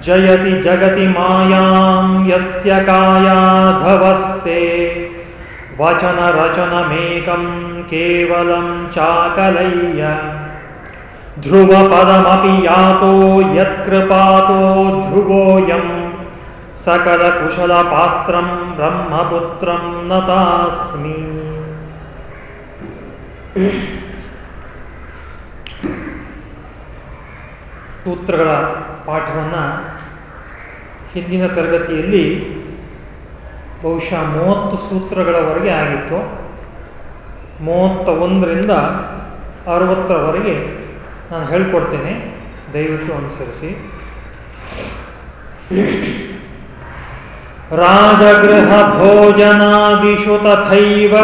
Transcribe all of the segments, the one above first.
जयति जगति मायां यस्य कायाधवस्ते। वचनरचनमेकं केवलं चाकलय्य। ध्रुवपदमपि यातो यत्कृपातो ध्रुवोऽयं। सकलकुशलपात्रं ब्रह्मपुत्रं नतास्मि सूत्रಗಳ ಪಾಠವನ್ನು ಹಿಂದಿನ ತರಗತಿಯಲ್ಲಿ ಬಹುಶಃ ಮೂವತ್ತು ಸೂತ್ರಗಳವರೆಗೆ ಆಗಿತ್ತು. ಮೂವತ್ತ ಒಂದರಿಂದ ಅರವತ್ತರವರೆಗೆ ನಾನು ಹೇಳ್ಕೊಡ್ತೇನೆ. ದಯವಿಟ್ಟು ಅನುಸರಿಸಿ. ರಾಜಗೃಹ ಭೋಜನಾದಿಷು ತಥೈವ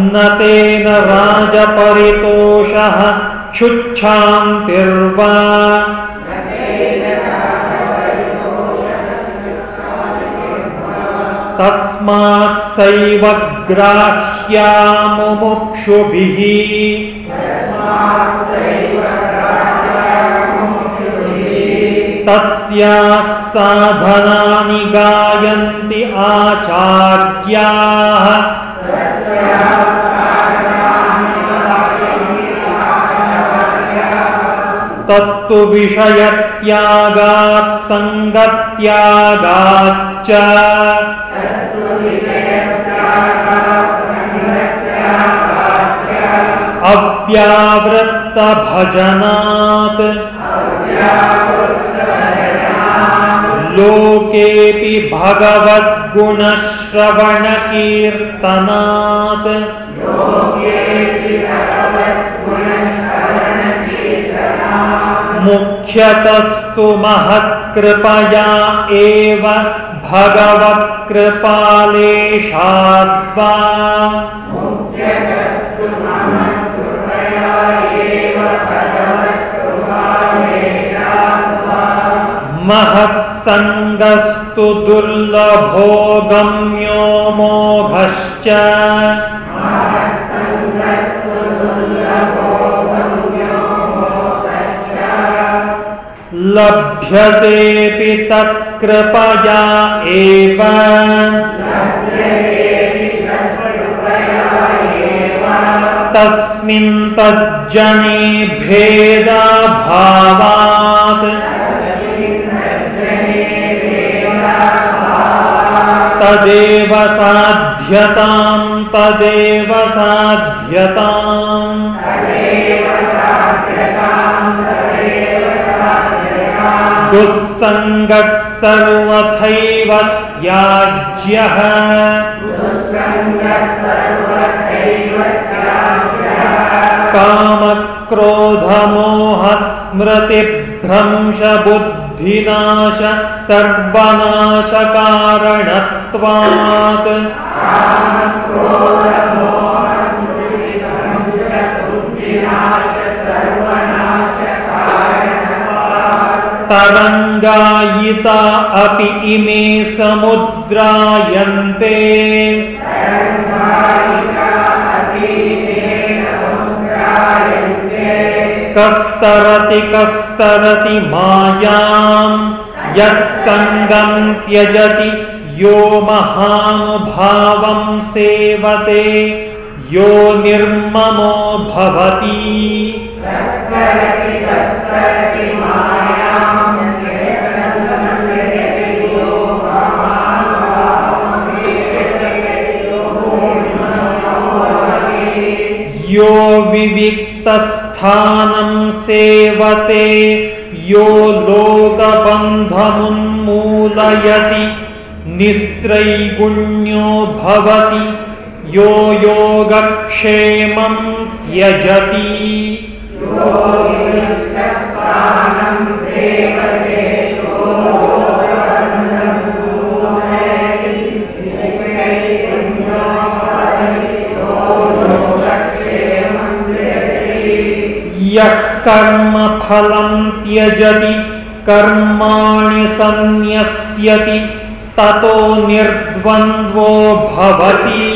न तेन राजपरितोषः क्षुच्छान्तिर्वा। तस्मात् सैव ग्राह्या मुमुक्षुभिः तस्याः साधनानि गायन्ति आचार्याः। तत्तु विषयत्यागात् सङ्गत्यागाच्च। अव्यावृत्तभजनात्। लोकेऽपि भगवद्गुणश्रवणकीर्तनात्। मुख्यतस्तु महत्कृपया एव भगवत्कृपालेशाद्वा महत्सङ्गस्तु दुर्लभो गम्यो मोघश्च। लभ्यतेऽपि तत्कृपया एव। तस्मिन् तज्जने भेदाभावात्। तदेव साध्यतां तदेव साध्यताम्। दुःसङ्गः सर्वथैव त्याज्यः कामक्रोधमोहस्मृतिभ्रंशबुद्धिनाश सर्वनाशकारणत्वात्। तरङ्गायिता अपि इमे समुद्रायन्ते। कस्तरति कस्तरति मायां यः सङ्गं त्यजति यो महानुभावं सेवते, यो निर्ममो भवति। यो विविक्तस्थानं सेवते यो लोकबन्धमुन्मूलयति निस्त्रैगुण्यो भवति यो योगक्षेमं त्यजति। यः कर्मफलं त्यजति कर्माणि सन्न्यस्यति ततो निर्द्वन्द्वो भवति।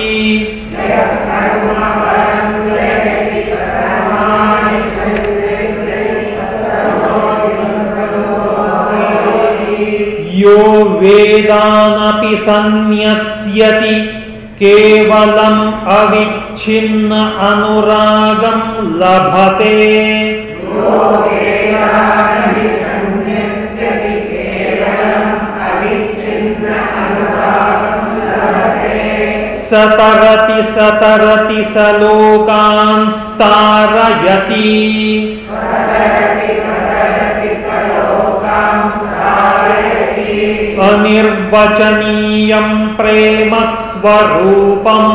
यो वेदानपि सन्न्यस्यति केवलम अविच्छिन्न अनुरागम लभते। सतरति सतरति सलोकान् स्तारयति। सतरति सतरति सलोकान् स्तारयति। अनिर्वचनीयं प्रेम स्वरूपम्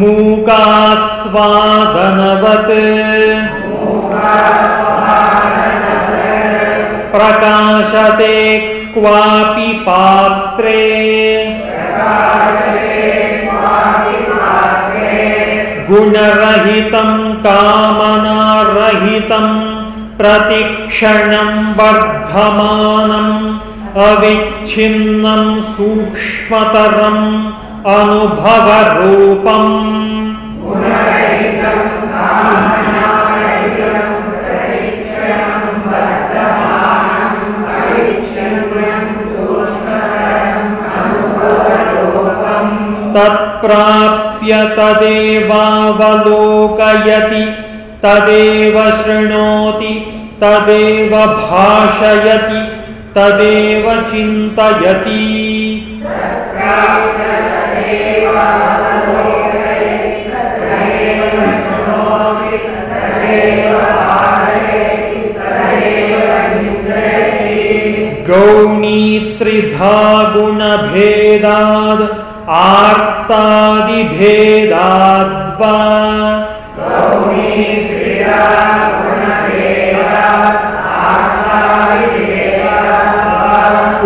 मूकास्वादनवत् प्रकाशते क्वापि पात्रे गुणरहितं कामनारहितं प्रतिक्षणं वर्धमानम् अविच्छिन्नं सूक्ष्मतरम् अनुभवरूपम्। तत्प्राप्य तदेवावलोकयति। तदेव शृणोति तदेव भाषयति तदेव चिन्तयति। गौणीत्रिधा गुणभेदाद् आर्तादिभेदाद्वा।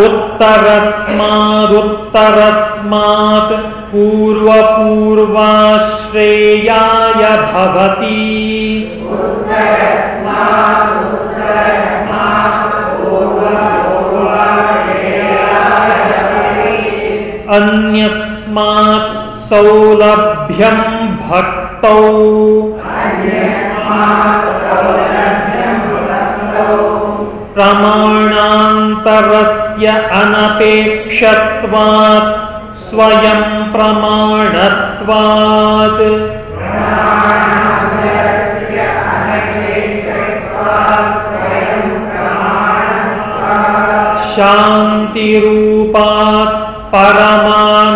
उत्तरस्मादुत्तरस्मात् पूर्वपूर्वाश्रेयाय भवति। अन्यस्मात् सौलभ्यं भक्तौ। प्रमाणान्तरस्य अनपेक्षत्वात् स्वयं प्रमाणत्वात् शान्तिरूपात् परमानन्दरूपाच्च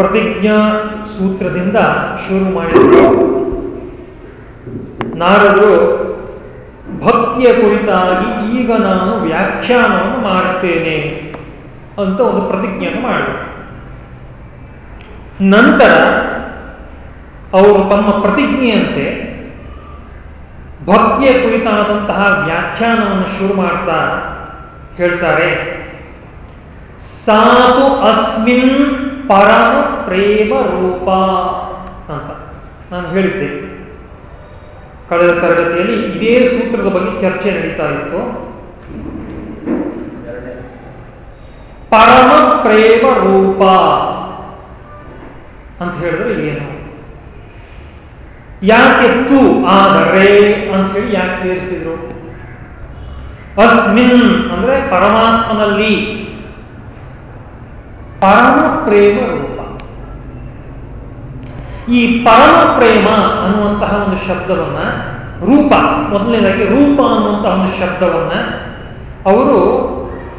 ಪ್ರತಿಜ್ಞಾ ಸೂತ್ರದಿಂದ ಶುರು ಮಾಡಿದರು. ನಾರದರು, ಭಕ್ತಿಯ ಕುರಿತಾಗಿ ಈಗ ನಾನು ವ್ಯಾಖ್ಯಾನವನ್ನು ಮಾಡುತ್ತೇನೆ ಅಂತ ಒಂದು ಪ್ರತಿಜ್ಞೆಯನ್ನು ಮಾಡಿದರು. ನಂತರ ಅವರು ತಮ್ಮ ಪ್ರತಿಜ್ಞೆಯಂತೆ ಭಕ್ತಿಯ ಕುರಿತಾದಂತಹ ವ್ಯಾಖ್ಯಾನವನ್ನು ಶುರು ಮಾಡ್ತಾ ಹೇಳ್ತಾರೆ. ಸಾತು ಅಸ್ಮಿನ್ ಪರಮ ಪ್ರೇಮ ರೂಪ ಅಂತ ನಾನು ಹೇಳಿದ್ದೆ. ಕಳೆದ ತರಗತಿಯಲ್ಲಿ ಇದೇ ಸೂತ್ರದ ಬಗ್ಗೆ ಚರ್ಚೆ ನಡೀತಾ ಇತ್ತು. ಪರಮ ಪ್ರೇಮ ರೂಪ ಅಂತ ಹೇಳಿದ್ರೆ ಏನು? ಯಾಕೆ ತು ಆದರೆ ಅಂತ ಹೇಳಿ ಯಾಕೆ ಸೇರಿಸಿದ್ರು? ಅಸ್ಮಿನ್ ಅಂದ್ರೆ ಪರಮಾತ್ಮನಲ್ಲಿ ಪರಮ ಪ್ರೇಮ ರೂಪ ಈ ಪರಮ ಪ್ರೇಮ ಅನ್ನುವಂತಹ ಒಂದು ಶಬ್ದವನ್ನ ರೂಪ, ಮೊದಲನೇದಾಗಿ ರೂಪ ಅನ್ನುವಂತಹ ಒಂದು ಶಬ್ದವನ್ನ ಅವರು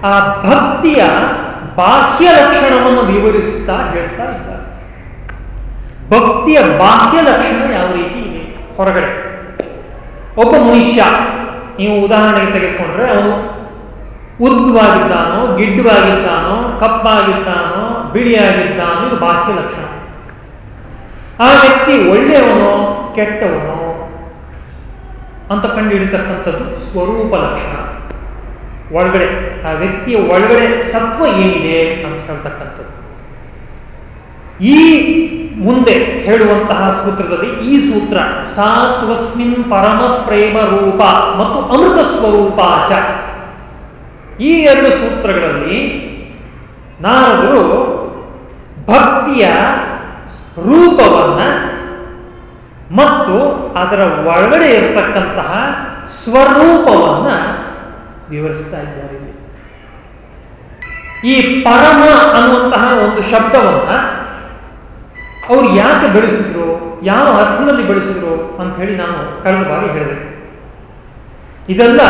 ಆ ಭಕ್ತಿಯ ಬಾಹ್ಯ ಲಕ್ಷಣವನ್ನು ವಿವರಿಸ್ತಾ ಹೇಳ್ತಾ ಇದ್ದಾರೆ. ಭಕ್ತಿಯ ಬಾಹ್ಯ ಲಕ್ಷಣ ಯಾವ ರೀತಿ ಇದೆ? ಹೊರಗಡೆ. ಒಬ್ಬ ಮನುಷ್ಯ, ನೀವು ಉದಾಹರಣೆಗೆ ತೆಗೆದುಕೊಂಡ್ರೆ ಅವನು ಉದ್ದವಾಗಿದ್ದಾನೋ ಗಿಡ್ಡವಾಗಿದ್ದಾನೋ ಕಪ್ಪಾಗಿದ್ದಾನೋ ಬಿಳಿಯಾಗಿರ್ತಾನೋ ಇದು ಬಾಹ್ಯ ಲಕ್ಷಣ. ಆ ವ್ಯಕ್ತಿ ಒಳ್ಳೆಯವನೋ, ಕೆಟ್ಟವನೋ ಅಂತ ಕಂಡುಹಿಡಿತಕ್ಕಂಥದ್ದು ಸ್ವರೂಪ ಲಕ್ಷಣ. ಒಳಗಡೆ, ಆ ವ್ಯಕ್ತಿಯ ಒಳಗಡೆ ಸತ್ವ ಏನಿದೆ ಅಂತ ಹೇಳ್ತಕ್ಕಂಥದ್ದು. ಈ ಮುಂದೆ ಹೇಳುವಂತಹ ಸೂತ್ರದಲ್ಲಿ ಈ ಸೂತ್ರ, ಸಾತ್ವಸ್ಮಿನ್ ಪರಮ ಪ್ರೇಮ ರೂಪ ಮತ್ತು ಅಮೃತ ಸ್ವರೂಪಾಚ ಈ ಎರಡು ಸೂತ್ರಗಳಲ್ಲಿ ನಾರದರು ಭಕ್ತಿಯ ರೂಪವನ್ನ ಮತ್ತು ಅದರ ಒಳಗಡೆ ಇರತಕ್ಕಂತಹ ಸ್ವರೂಪವನ್ನ ವಿವರಿಸ್ತಾ ಇದ್ದಾರೆ ಈ ಪರಮ ಅನ್ನುವಂತಹ ಒಂದು ಶಬ್ದವನ್ನು ಅವ್ರು ಯಾಕೆ ಬೆಳೆಸಿದ್ರು, ಯಾವ ಅರ್ಥದಲ್ಲಿ ಬೆಳೆಸಿದ್ರು ಅಂತ ಹೇಳಿ ನಾನು ಕಳೆದ ಬಾರಿ ಹೇಳಬೇಕು ಇದೆಲ್ಲ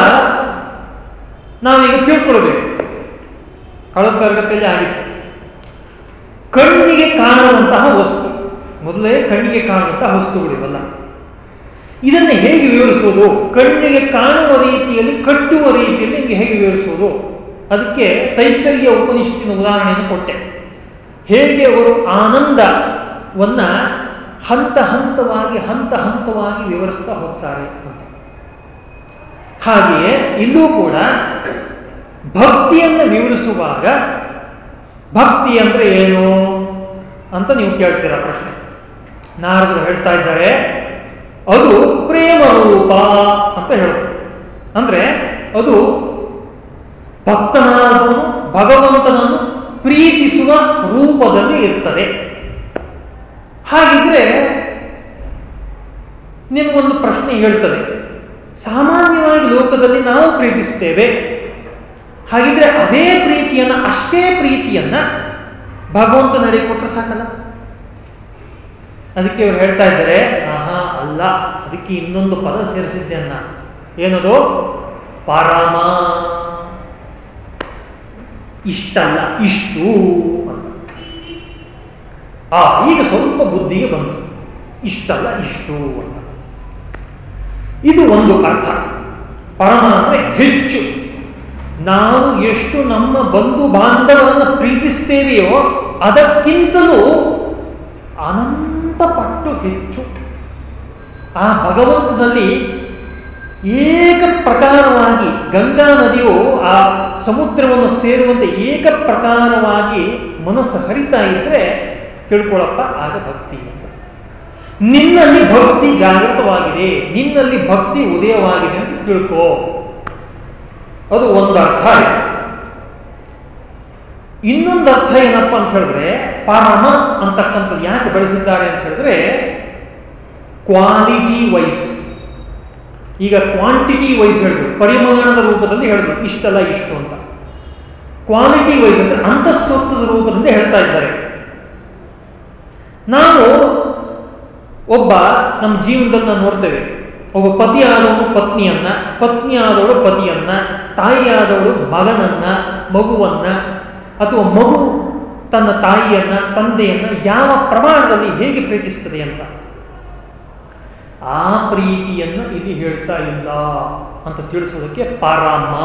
ನಾವೀಗ ತಿಳ್ಕೊಳ್ಬೇಕು. ಕಳೆದ ತರಗತಿಯಲ್ಲಿ ಆಗಿತ್ತು. ಕಣ್ಣಿಗೆ ಕಾಣುವಂತಹ ವಸ್ತು. ಮೊದಲೇ ಕಣ್ಣಿಗೆ ಕಾಣುವಂತಹ ವಸ್ತುಗಳಿವಲ್ಲ ಇದನ್ನು ಹೇಗೆ ವಿವರಿಸುವುದು? ಕಣ್ಣಿಗೆ ಕಾಣುವ ರೀತಿಯಲ್ಲಿ, ಕಟ್ಟುವ ರೀತಿಯಲ್ಲಿ ನಿಮಗೆ ಹೇಗೆ ವಿವರಿಸುವುದು? ಅದಕ್ಕೆ ತೈತರಿಯ ಉಪನಿಷತ್ತಿನ ಉದಾಹರಣೆಯನ್ನು ಕೊಟ್ಟೆ. ಹೇಗೆ ಅವರು ಆನಂದವನ್ನ ಹಂತ ಹಂತವಾಗಿ ಹಂತ ಹಂತವಾಗಿ ವಿವರಿಸ್ತಾ ಹೋಗ್ತಾರೆ ಅಂತ. ಹಾಗೆಯೇ ಇಲ್ಲೂ ಕೂಡ ಭಕ್ತಿಯನ್ನು ವಿವರಿಸುವಾಗ ಭಕ್ತಿ ಅಂದ್ರೆ ಏನು ಅಂತ ನೀವು ಕೇಳ್ತೀರಾ ಪ್ರಶ್ನೆ. ನಾರದರು ಹೇಳ್ತಾ ಇದ್ದಾರೆ, ಅದು ಪ್ರೇಮ ರೂಪ ಅಂತ ಹೇಳೋದು. ಅಂದ್ರೆ ಅದು ಭಕ್ತನಾದವನು, ಭಗವಂತನನ್ನು ಪ್ರೀತಿಸುವ ರೂಪದಲ್ಲಿ ಇರ್ತದೆ. ಹಾಗಿದ್ರೆ ನಿಮಗೊಂದು ಪ್ರಶ್ನೆ ಹೇಳ್ತದೆ. ಸಾಮಾನ್ಯವಾಗಿ ಲೋಕದಲ್ಲಿ ನಾವು ಪ್ರೀತಿಸ್ತೇವೆ ಹಾಗಿದ್ರೆ ಅದೇ ಪ್ರೀತಿಯನ್ನ, ಅಷ್ಟೇ ಪ್ರೀತಿಯನ್ನ ಭಗವಂತ ಕೊಟ್ಟರೆ ಸಾಕಲ್ಲ? ಅದಕ್ಕೆ ಇವರು ಹೇಳ್ತಾ ಇದ್ದಾರೆ, ಆಹಾ, ಅಲ್ಲ, ಅದಕ್ಕೆ ಇನ್ನೊಂದು ಪದ ಸೇರಿಸಿದ್ದೆ ಅನ್ನ ಏನದು? ಪರಮ. ಇಷ್ಟಲ್ಲ, ಇಷ್ಟು ಅಂತ. ಆ, ಈಗ ಸ್ವಲ್ಪ ಬುದ್ಧಿಗೆ ಬಂತು. ಇಷ್ಟಲ್ಲ, ಇಷ್ಟು ಅಂತ. ಇದು ಒಂದು ಅರ್ಥ. ಪರಮ ಅಂದ್ರೆ ಹೆಚ್ಚು. ನಾವು ಎಷ್ಟು ನಮ್ಮ ಬಂಧು ಬಾಂಧವರನ್ನು ಪ್ರೀತಿಸ್ತೇವೆಯೋ ಅದಕ್ಕಿಂತಲೂ ಅನಂತ ಪಟ್ಟು ಹೆಚ್ಚು. ಆ ಭಗವಂತನಲ್ಲಿ ಏಕ ಪ್ರಕಾರವಾಗಿ ಗಂಗಾ ನದಿಯು ಆ ಸಮುದ್ರವನ್ನು ಸೇರುವಂತೆ ಏಕ ಪ್ರಕಾರವಾಗಿ ಮನಸ್ಸು ಹರಿತಾ ಇದ್ರೆ ತಿಳ್ಕೊಳಪ್ಪ, ಆಗ ಭಕ್ತಿ ಅಂತ. ನಿನ್ನಲ್ಲಿ ಭಕ್ತಿ ಜಾಗೃತವಾಗಿದೆ, ನಿನ್ನಲ್ಲಿ ಭಕ್ತಿ ಉದಯವಾಗಿದೆ ಅಂತ ತಿಳ್ಕೋ. ಅದು ಒಂದು ಅರ್ಥ ಆಯ್ತು ಇನ್ನೊಂದು ಅರ್ಥ ಏನಪ್ಪ ಅಂತ ಹೇಳಿದ್ರೆ, ಪರಮ ಅಂತಕ್ಕಂಥದ್ದು ಯಾಕೆ ಬಳಸಿದ್ದಾರೆ ಅಂತ ಹೇಳಿದ್ರೆ ಕ್ವಾಲಿಟಿ ವೈಸ್ ಈಗ ಕ್ವಾಂಟಿಟಿ ವೈಸ್ ಹೇಳಿದ್ರು ಪರಿಮಾಣದ ರೂಪದಲ್ಲಿ ಹೇಳಿದ್ರು ಇಷ್ಟಲ್ಲ ಇಷ್ಟು ಅಂತ. ಕ್ವಾಲಿಟಿ ವೈಸ್ ಅಂದ್ರೆ ಅಂತಸ್ತತ್ವದ ರೂಪದಲ್ಲಿ ಹೇಳ್ತಾ ಇದ್ದಾರೆ. ನಾವು ಒಬ್ಬ ನಮ್ಮ ಜೀವನದಲ್ಲಿ ನಾವು ನೋಡ್ತೇವೆ. ಒಬ್ಬ ಪತಿ ಆದವನು ಪತ್ನಿಯನ್ನ, ಪತ್ನಿ ಆದವಳು ಪತಿಯನ್ನ ತಾಯಿಯಾದವಳು ಮಗನನ್ನ, ಮಗುವನ್ನ ಅಥವಾ ಮಗು ತನ್ನ ತಾಯಿಯನ್ನ, ತಂದೆಯನ್ನ ಯಾವ ಪ್ರಮಾಣದಲ್ಲಿ ಹೇಗೆ ಪ್ರೀತಿಸ್ತದೆ ಅಂತ? ಆ ಪ್ರೀತಿಯನ್ನು ಇಲ್ಲಿ ಹೇಳ್ತಾ ಇಲ್ಲ ಅಂತ ತಿಳಿಸೋದಕ್ಕೆ ಪಾರಾಮ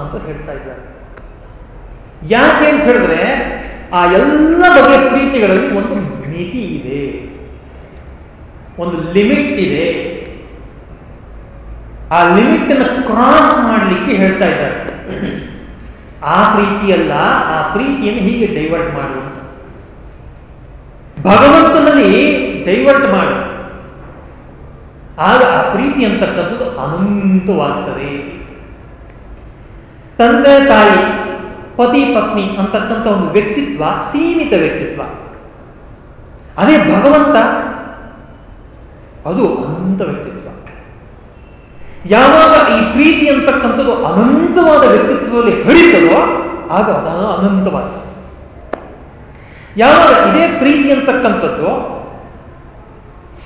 ಅಂತ ಹೇಳ್ತಾ ಇದ್ದಾರೆ. ಯಾಕೆ ಅಂತ ಹೇಳಿದ್ರೆ ಆ ಎಲ್ಲ ಬಗೆಯ ಪ್ರೀತಿಗಳಲ್ಲಿ ಒಂದು ಮಿತಿ ಇದೆ. ಒಂದು ಲಿಮಿಟ್ ಇದೆ. ಆ ಲಿಮಿಟ್ ಅನ್ನು ಕ್ರಾಸ್ ಮಾಡಲಿಕ್ಕೆ ಹೇಳ್ತಾ ಇದ್ದಾರೆ. ಆ ಪ್ರೀತಿಯಲ್ಲ, ಆ ಪ್ರೀತಿಯನ್ನು ಹೀಗೆ ಡೈವರ್ಟ್ ಮಾಡುವಂತ ಭಗವಂತನಲ್ಲಿ ಡೈವರ್ಟ್ ಮಾಡು. ಆಗ ಆ ಪ್ರೀತಿ ಅಂತಕ್ಕಂಥದ್ದು ಅನಂತವಾಗ್ತದೆ. ತಂದೆ, ತಾಯಿ, ಪತಿ, ಪತ್ನಿ ಅಂತಕ್ಕಂಥ ಒಂದು ವ್ಯಕ್ತಿತ್ವ, ಸೀಮಿತ ವ್ಯಕ್ತಿತ್ವ. ಅದೇ ಭಗವಂತ, ಅದು ಅನಂತ ವ್ಯಕ್ತಿತ್ವ. ಯಾವಾಗ ಈ ಪ್ರೀತಿ ಅಂತಕ್ಕಂಥದ್ದು ಅನಂತವಾದ ವ್ಯಕ್ತಿತ್ವದಲ್ಲಿ ಹರಿತದೋ ಆಗ ಅದು ಅನಂತವಾದ. ಯಾವಾಗ ಇದೇ ಪ್ರೀತಿ ಅಂತಕ್ಕಂಥದ್ದು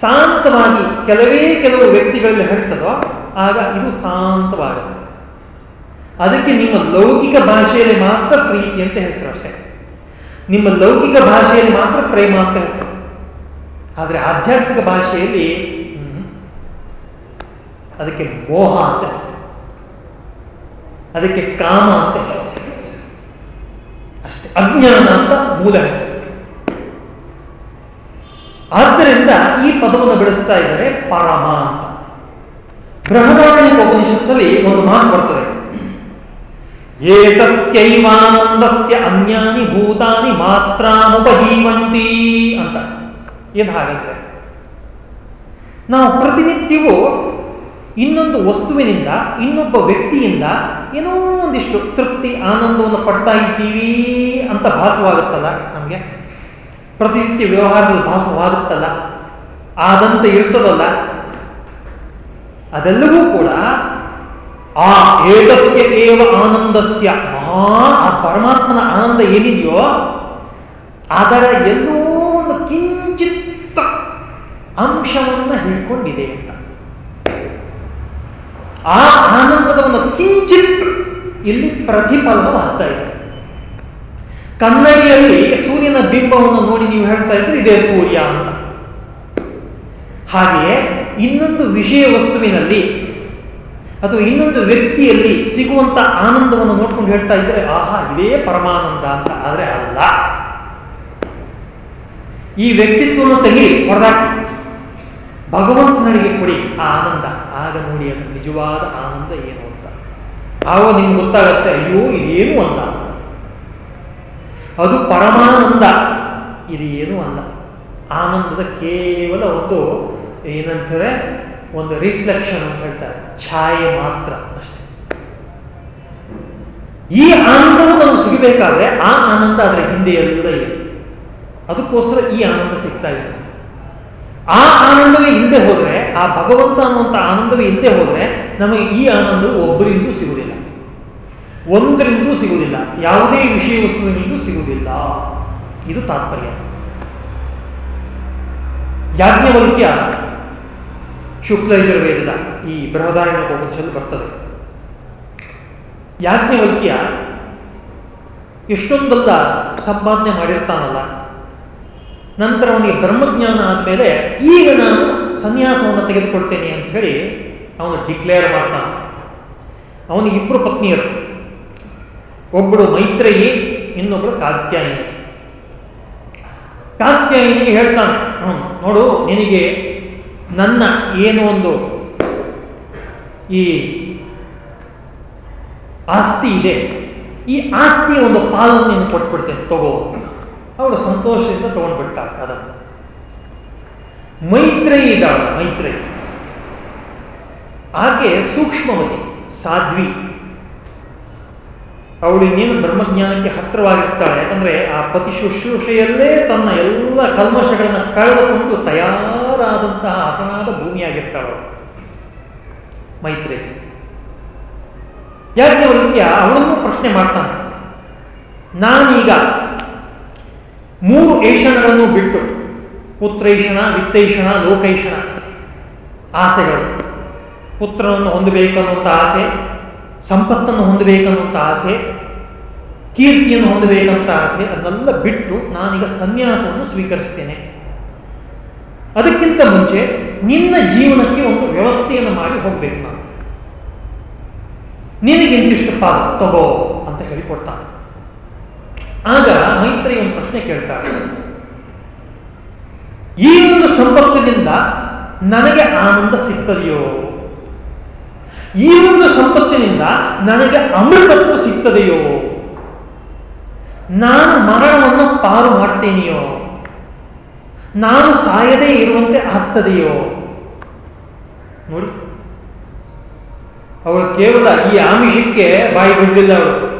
ಶಾಂತವಾಗಿ ಕೆಲವೇ ಕೆಲವು ವ್ಯಕ್ತಿಗಳಲ್ಲಿ ಹರಿತದೋ ಆಗ ಇದು ಶಾಂತವಾಗುತ್ತೆ. ಅದಕ್ಕೆ ನಿಮ್ಮ ಲೌಕಿಕ ಭಾಷೆಯಲ್ಲಿ ಮಾತ್ರ ಪ್ರೀತಿ ಅಂತ ಹೆಸರು ಅಷ್ಟೇ. ನಿಮ್ಮ ಲೌಕಿಕ ಭಾಷೆಯಲ್ಲಿ ಮಾತ್ರ ಪ್ರೇಮ ಅಂತ ಹೆಸರು. ಆದರೆ ಆಧ್ಯಾತ್ಮಿಕ ಭಾಷೆಯಲ್ಲಿ ಅದಕ್ಕೆ ಮೋಹ ಅಂತ ಹೆಸರು. ಅದಕ್ಕೆ ಕಾಮ ಅಂತ ಹೆಸರು. ಅಷ್ಟೇ, ಅಜ್ಞಾನ ಅಂತ ಮೂಲ ಹೆಸರು. ಆದ್ದರಿಂದ ಈ ಪದವನ್ನು ಬೆಳೆಸ್ತಾ ಇದ್ದಾರೆ ಪರಮ ಅಂತ. ಬೃಹದಾರಣ್ಯ ಉಪನಿಷತ್ತಲ್ಲಿ ಒಂದು ಮಾತು ಬರ್ತದೆ. ಏತಸ್ಯೈವಾನಂದಸ್ಯ ಅನ್ಯಾನಿ ಭೂತಾನಿ ಮಾತ್ರಾನುಪಜೀವಂತಿ ಅಂತ. ಏನು ಹಾಗಾದ್ರೆ? ನಾವು ಪ್ರತಿನಿತ್ಯವೂ ಇನ್ನೊಂದು ವಸ್ತುವಿನಿಂದ, ಇನ್ನೊಬ್ಬ ವ್ಯಕ್ತಿಯಿಂದ ಏನೋ ಒಂದಿಷ್ಟು ತೃಪ್ತಿ, ಆನಂದವನ್ನು ಪಡ್ತಾ ಇದ್ದೀವಿ ಅಂತ ಭಾಸವಾಗುತ್ತಲ್ಲ ನಮಗೆ? ಪ್ರತಿನಿತ್ಯ ವ್ಯವಹಾರದಲ್ಲಿ ಭಾಸವಾಗುತ್ತಲ್ಲ? ಆದಂತೆ ಇರ್ತದಲ್ಲ? ಅದೆಲ್ಲವೂ ಕೂಡ ಆ ಏಕಸ್ಯ ಏವ ಆನಂದಸ್ಯ ಆ ಪರಮಾತ್ಮನ ಆನಂದ ಏನಿದೆಯೋ, ಅದರ ಎಲ್ಲೋ ಒಂದು ಕಿಂಚಿತ್ತ ಅಂಶವನ್ನು ಹಿಡ್ಕೊಂಡಿದೆ ಅಂತ ಆ ಆನಂದದ ಒಂದು ಕಿಂಚಿತ್ ಇಲ್ಲಿ ಪ್ರತಿಫಲನವಾಗ್ತಾ ಇದೆ. ಕನ್ನಡಿಯಲ್ಲಿ ಸೂರ್ಯನ ಬಿಂಬವನ್ನು ನೋಡಿ ನೀವು ಹೇಳ್ತಾ ಇದ್ರೆ ಇದೇ ಸೂರ್ಯ ಅಂತ. ಹಾಗೆಯೇ ಇನ್ನೊಂದು ವಿಷಯ ವಸ್ತುವಿನಲ್ಲಿ ಅಥವಾ ಇನ್ನೊಂದು ವ್ಯಕ್ತಿಯಲ್ಲಿ ಸಿಗುವಂತ ಆನಂದವನ್ನು ನೋಡ್ಕೊಂಡು ಹೇಳ್ತಾ ಇದ್ರೆ ಆಹಾ, ಇದೇ ಪರಮಾನಂದ ಅಂತ. ಆದ್ರೆ ಅಲ್ಲ. ಈ ವ್ಯಕ್ತಿತ್ವವನ್ನು ತೆಗಿ ಹೊರದಾಕಿ ಭಗವಂತನಡಿಗೆ ಕೊಡಿ ಆ ಆನಂದ. ಆಗ ನೋಡಿ ಅದು ನಿಜವಾದ ಆನಂದ ಏನು ಅಂತ. ಆವಾಗ ನಿಮ್ಗೆ ಗೊತ್ತಾಗತ್ತೆ, ಅಯ್ಯೋ, ಇದೇನು ಅಲ್ಲ ಅಂತ. ಅದು ಪರಮಾನಂದ. ಇದು ಏನೂ ಅಲ್ಲ. ಆನಂದದ ಕೇವಲ ಒಂದು ಏನಂತಾರೆ, ಒಂದು ರಿಫ್ಲೆಕ್ಷನ್ ಅಂತ ಹೇಳ್ತಾರೆ. ಛಾಯೆ ಮಾತ್ರ ಅಷ್ಟೆ. ಈ ಆನಂದವು ನಾವು ಸಿಗಬೇಕಾದ್ರೆ ಆ ಆನಂದ ಅದರ ಹಿಂದೆ ಎಲ್ಲ ಇದೆ. ಅದಕ್ಕೋಸ್ಕರ ಈ ಆನಂದ ಸಿಗ್ತಾ ಇದೆ. ಆ ಆನಂದವೇ ಇಲ್ಲದೆ ಹೋದರೆ, ಆ ಭಗವಂತ ಅನ್ನುವಂಥ ಆನಂದವೇ ಇಲ್ಲದೆ ಹೋದರೆ ನಮಗೆ ಈ ಆನಂದವು ಒಬ್ಬರಿಂದೂ ಸಿಗುವುದಿಲ್ಲ. ಒಂದರಿಂದೂ ಸಿಗುವುದಿಲ್ಲ. ಯಾವುದೇ ವಿಷಯ ವಸ್ತುವಿನಿಂದ ಸಿಗುವುದಿಲ್ಲ. ಇದು ತಾತ್ಪರ್ಯ. ಯಾಜ್ಞವಲ್ಕ್ಯ ಶುಕ್ಲ ಯಜುರ್ವೇದದ ಈ ಬೃಹದಾರಣ್ಯ ಪ್ರಪಂಚದಲ್ಲಿ ಬರ್ತದೆ. ಯಾಜ್ಞವಲ್ಕ್ಯ ಎಷ್ಟೊಂದಲ್ಲ ಸಂಪಾದನೆ ಮಾಡಿರ್ತಾನಲ್ಲ ನಂತರ ಅವನಿಗೆ ಬ್ರಹ್ಮಜ್ಞಾನ ಆದಮೇಲೆ ಈಗ ನಾನು ಸನ್ಯಾಸವನ್ನು ತೆಗೆದುಕೊಳ್ತೇನೆ ಅಂತ ಹೇಳಿ ಅವನು ಡಿಕ್ಲೇರ್ ಮಾಡ್ತಾನೆ. ಅವನಿಗೆ ಇಬ್ಬರು ಪತ್ನಿಯರು. ಒಬ್ಬಳು ಮೈತ್ರೇಯಿ ಇನ್ನೊಬ್ಬಳು ಕಾತ್ಯಾಯಿನಿ. ಕಾತ್ಯಾಯಿನಿಗೆ ಹೇಳ್ತಾನೆ ಹ್ಞೂ ನೋಡು, ನಿನಗೆ ನನ್ನ ಏನು ಒಂದು ಈ ಆಸ್ತಿ ಇದೆ. ಈ ಆಸ್ತಿಯ ಒಂದು ಪಾಲನ್ನು ನೀನು ಕೊಟ್ಬಿಡ್ತೇನೆ, ತಗೋ. ಅವಳು ಸಂತೋಷದಿಂದ ತಗೊಂಡ್ಬಿಡ್ತಾರೆ ಅದನ್ನು. ಮೈತ್ರಿ ಇದ್ದಾಳ, ಮೈತ್ರೇಯಿ. ಆಕೆ ಸೂಕ್ಷ್ಮವತಿ, ಸಾಧ್ವಿ. ಅವಳು ಇನ್ನೇನು ಬ್ರಹ್ಮಜ್ಞಾನಕ್ಕೆ ಹತ್ತಿರವಾಗಿರ್ತಾಳೆ, ಯಾಕಂದ್ರೆ ಆ ಪತಿ ಶುಶ್ರೂಷೆಯಲ್ಲೇ ತನ್ನ ಎಲ್ಲ ಕಲ್ಮಶಗಳನ್ನು ಕಳೆದುಕೊಂಡು ತಯಾರಾದಂತಹ ಹಸನಾದ ಭೂಮಿಯಾಗಿರ್ತಾಳು ಮೈತ್ರಿ ಯಾಜ್ಞವಲ್ಕ್ಯ ಅವಳನ್ನು ಪ್ರಶ್ನೆ ಮಾಡ್ತಾನೆ? ನಾನೀಗ ಮೂರು ಏಷಣಗಳನ್ನು ಬಿಟ್ಟು ಪುತ್ರೈಷಣ, ವಿತ್ತೈಷಣ, ಲೋಕೈಷಣ ಆಸೆಗಳು. ಪುತ್ರನನ್ನು ಹೊಂದಬೇಕನ್ನುವಂಥ ಆಸೆ, ಸಂಪತ್ತನ್ನು ಹೊಂದಬೇಕನ್ನುವಂಥ ಆಸೆ, ಕೀರ್ತಿಯನ್ನು ಹೊಂದಬೇಕಂತ ಆಸೆ ಅದನ್ನೆಲ್ಲ ಬಿಟ್ಟು ನಾನೀಗ ಸನ್ಯಾಸವನ್ನು ಸ್ವೀಕರಿಸ್ತೇನೆ. ಅದಕ್ಕಿಂತ ಮುಂಚೆ ನಿನ್ನ ಜೀವನಕ್ಕೆ ಒಂದು ವ್ಯವಸ್ಥೆಯನ್ನು ಮಾಡಿ ಹೋಗ್ಬೇಕು ನಾನು. ನಿನಗೆ ಇಂತಿಷ್ಟು ಪಾದ ತಗೋ ಅಂತ ಹೇಳಿ ಕೊಡ್ತಾನೆ ಆಗ ಮೈತ್ರಿ ಒಂದು ಪ್ರಶ್ನೆ ಕೇಳ್ತಾರೆ ಈ ಒಂದು ಸಂಪತ್ತಿನಿಂದ ನನಗೆ ಆನಂದ ಸಿಗ್ತದೆಯೋ? ಈ ಒಂದು ಸಂಪತ್ತಿನಿಂದ ನನಗೆ ಅಮೃತತ್ವ ಸಿಗ್ತದೆಯೋ? ನಾನು ಮರಣವನ್ನು ಪಾರು ಮಾಡ್ತೇನೆಯೋ? ನಾನು ಸಾಯದೇ ಇರುವಂತೆ ಆಗ್ತದೆಯೋ? ನೋಡಿ, ಅವಳು ಕೇವಲ ಈ ಆಮಿಷಕ್ಕೆ ಬಾಯಿ ಬಿಡಲಿಲ್ಲ ಅವಳು.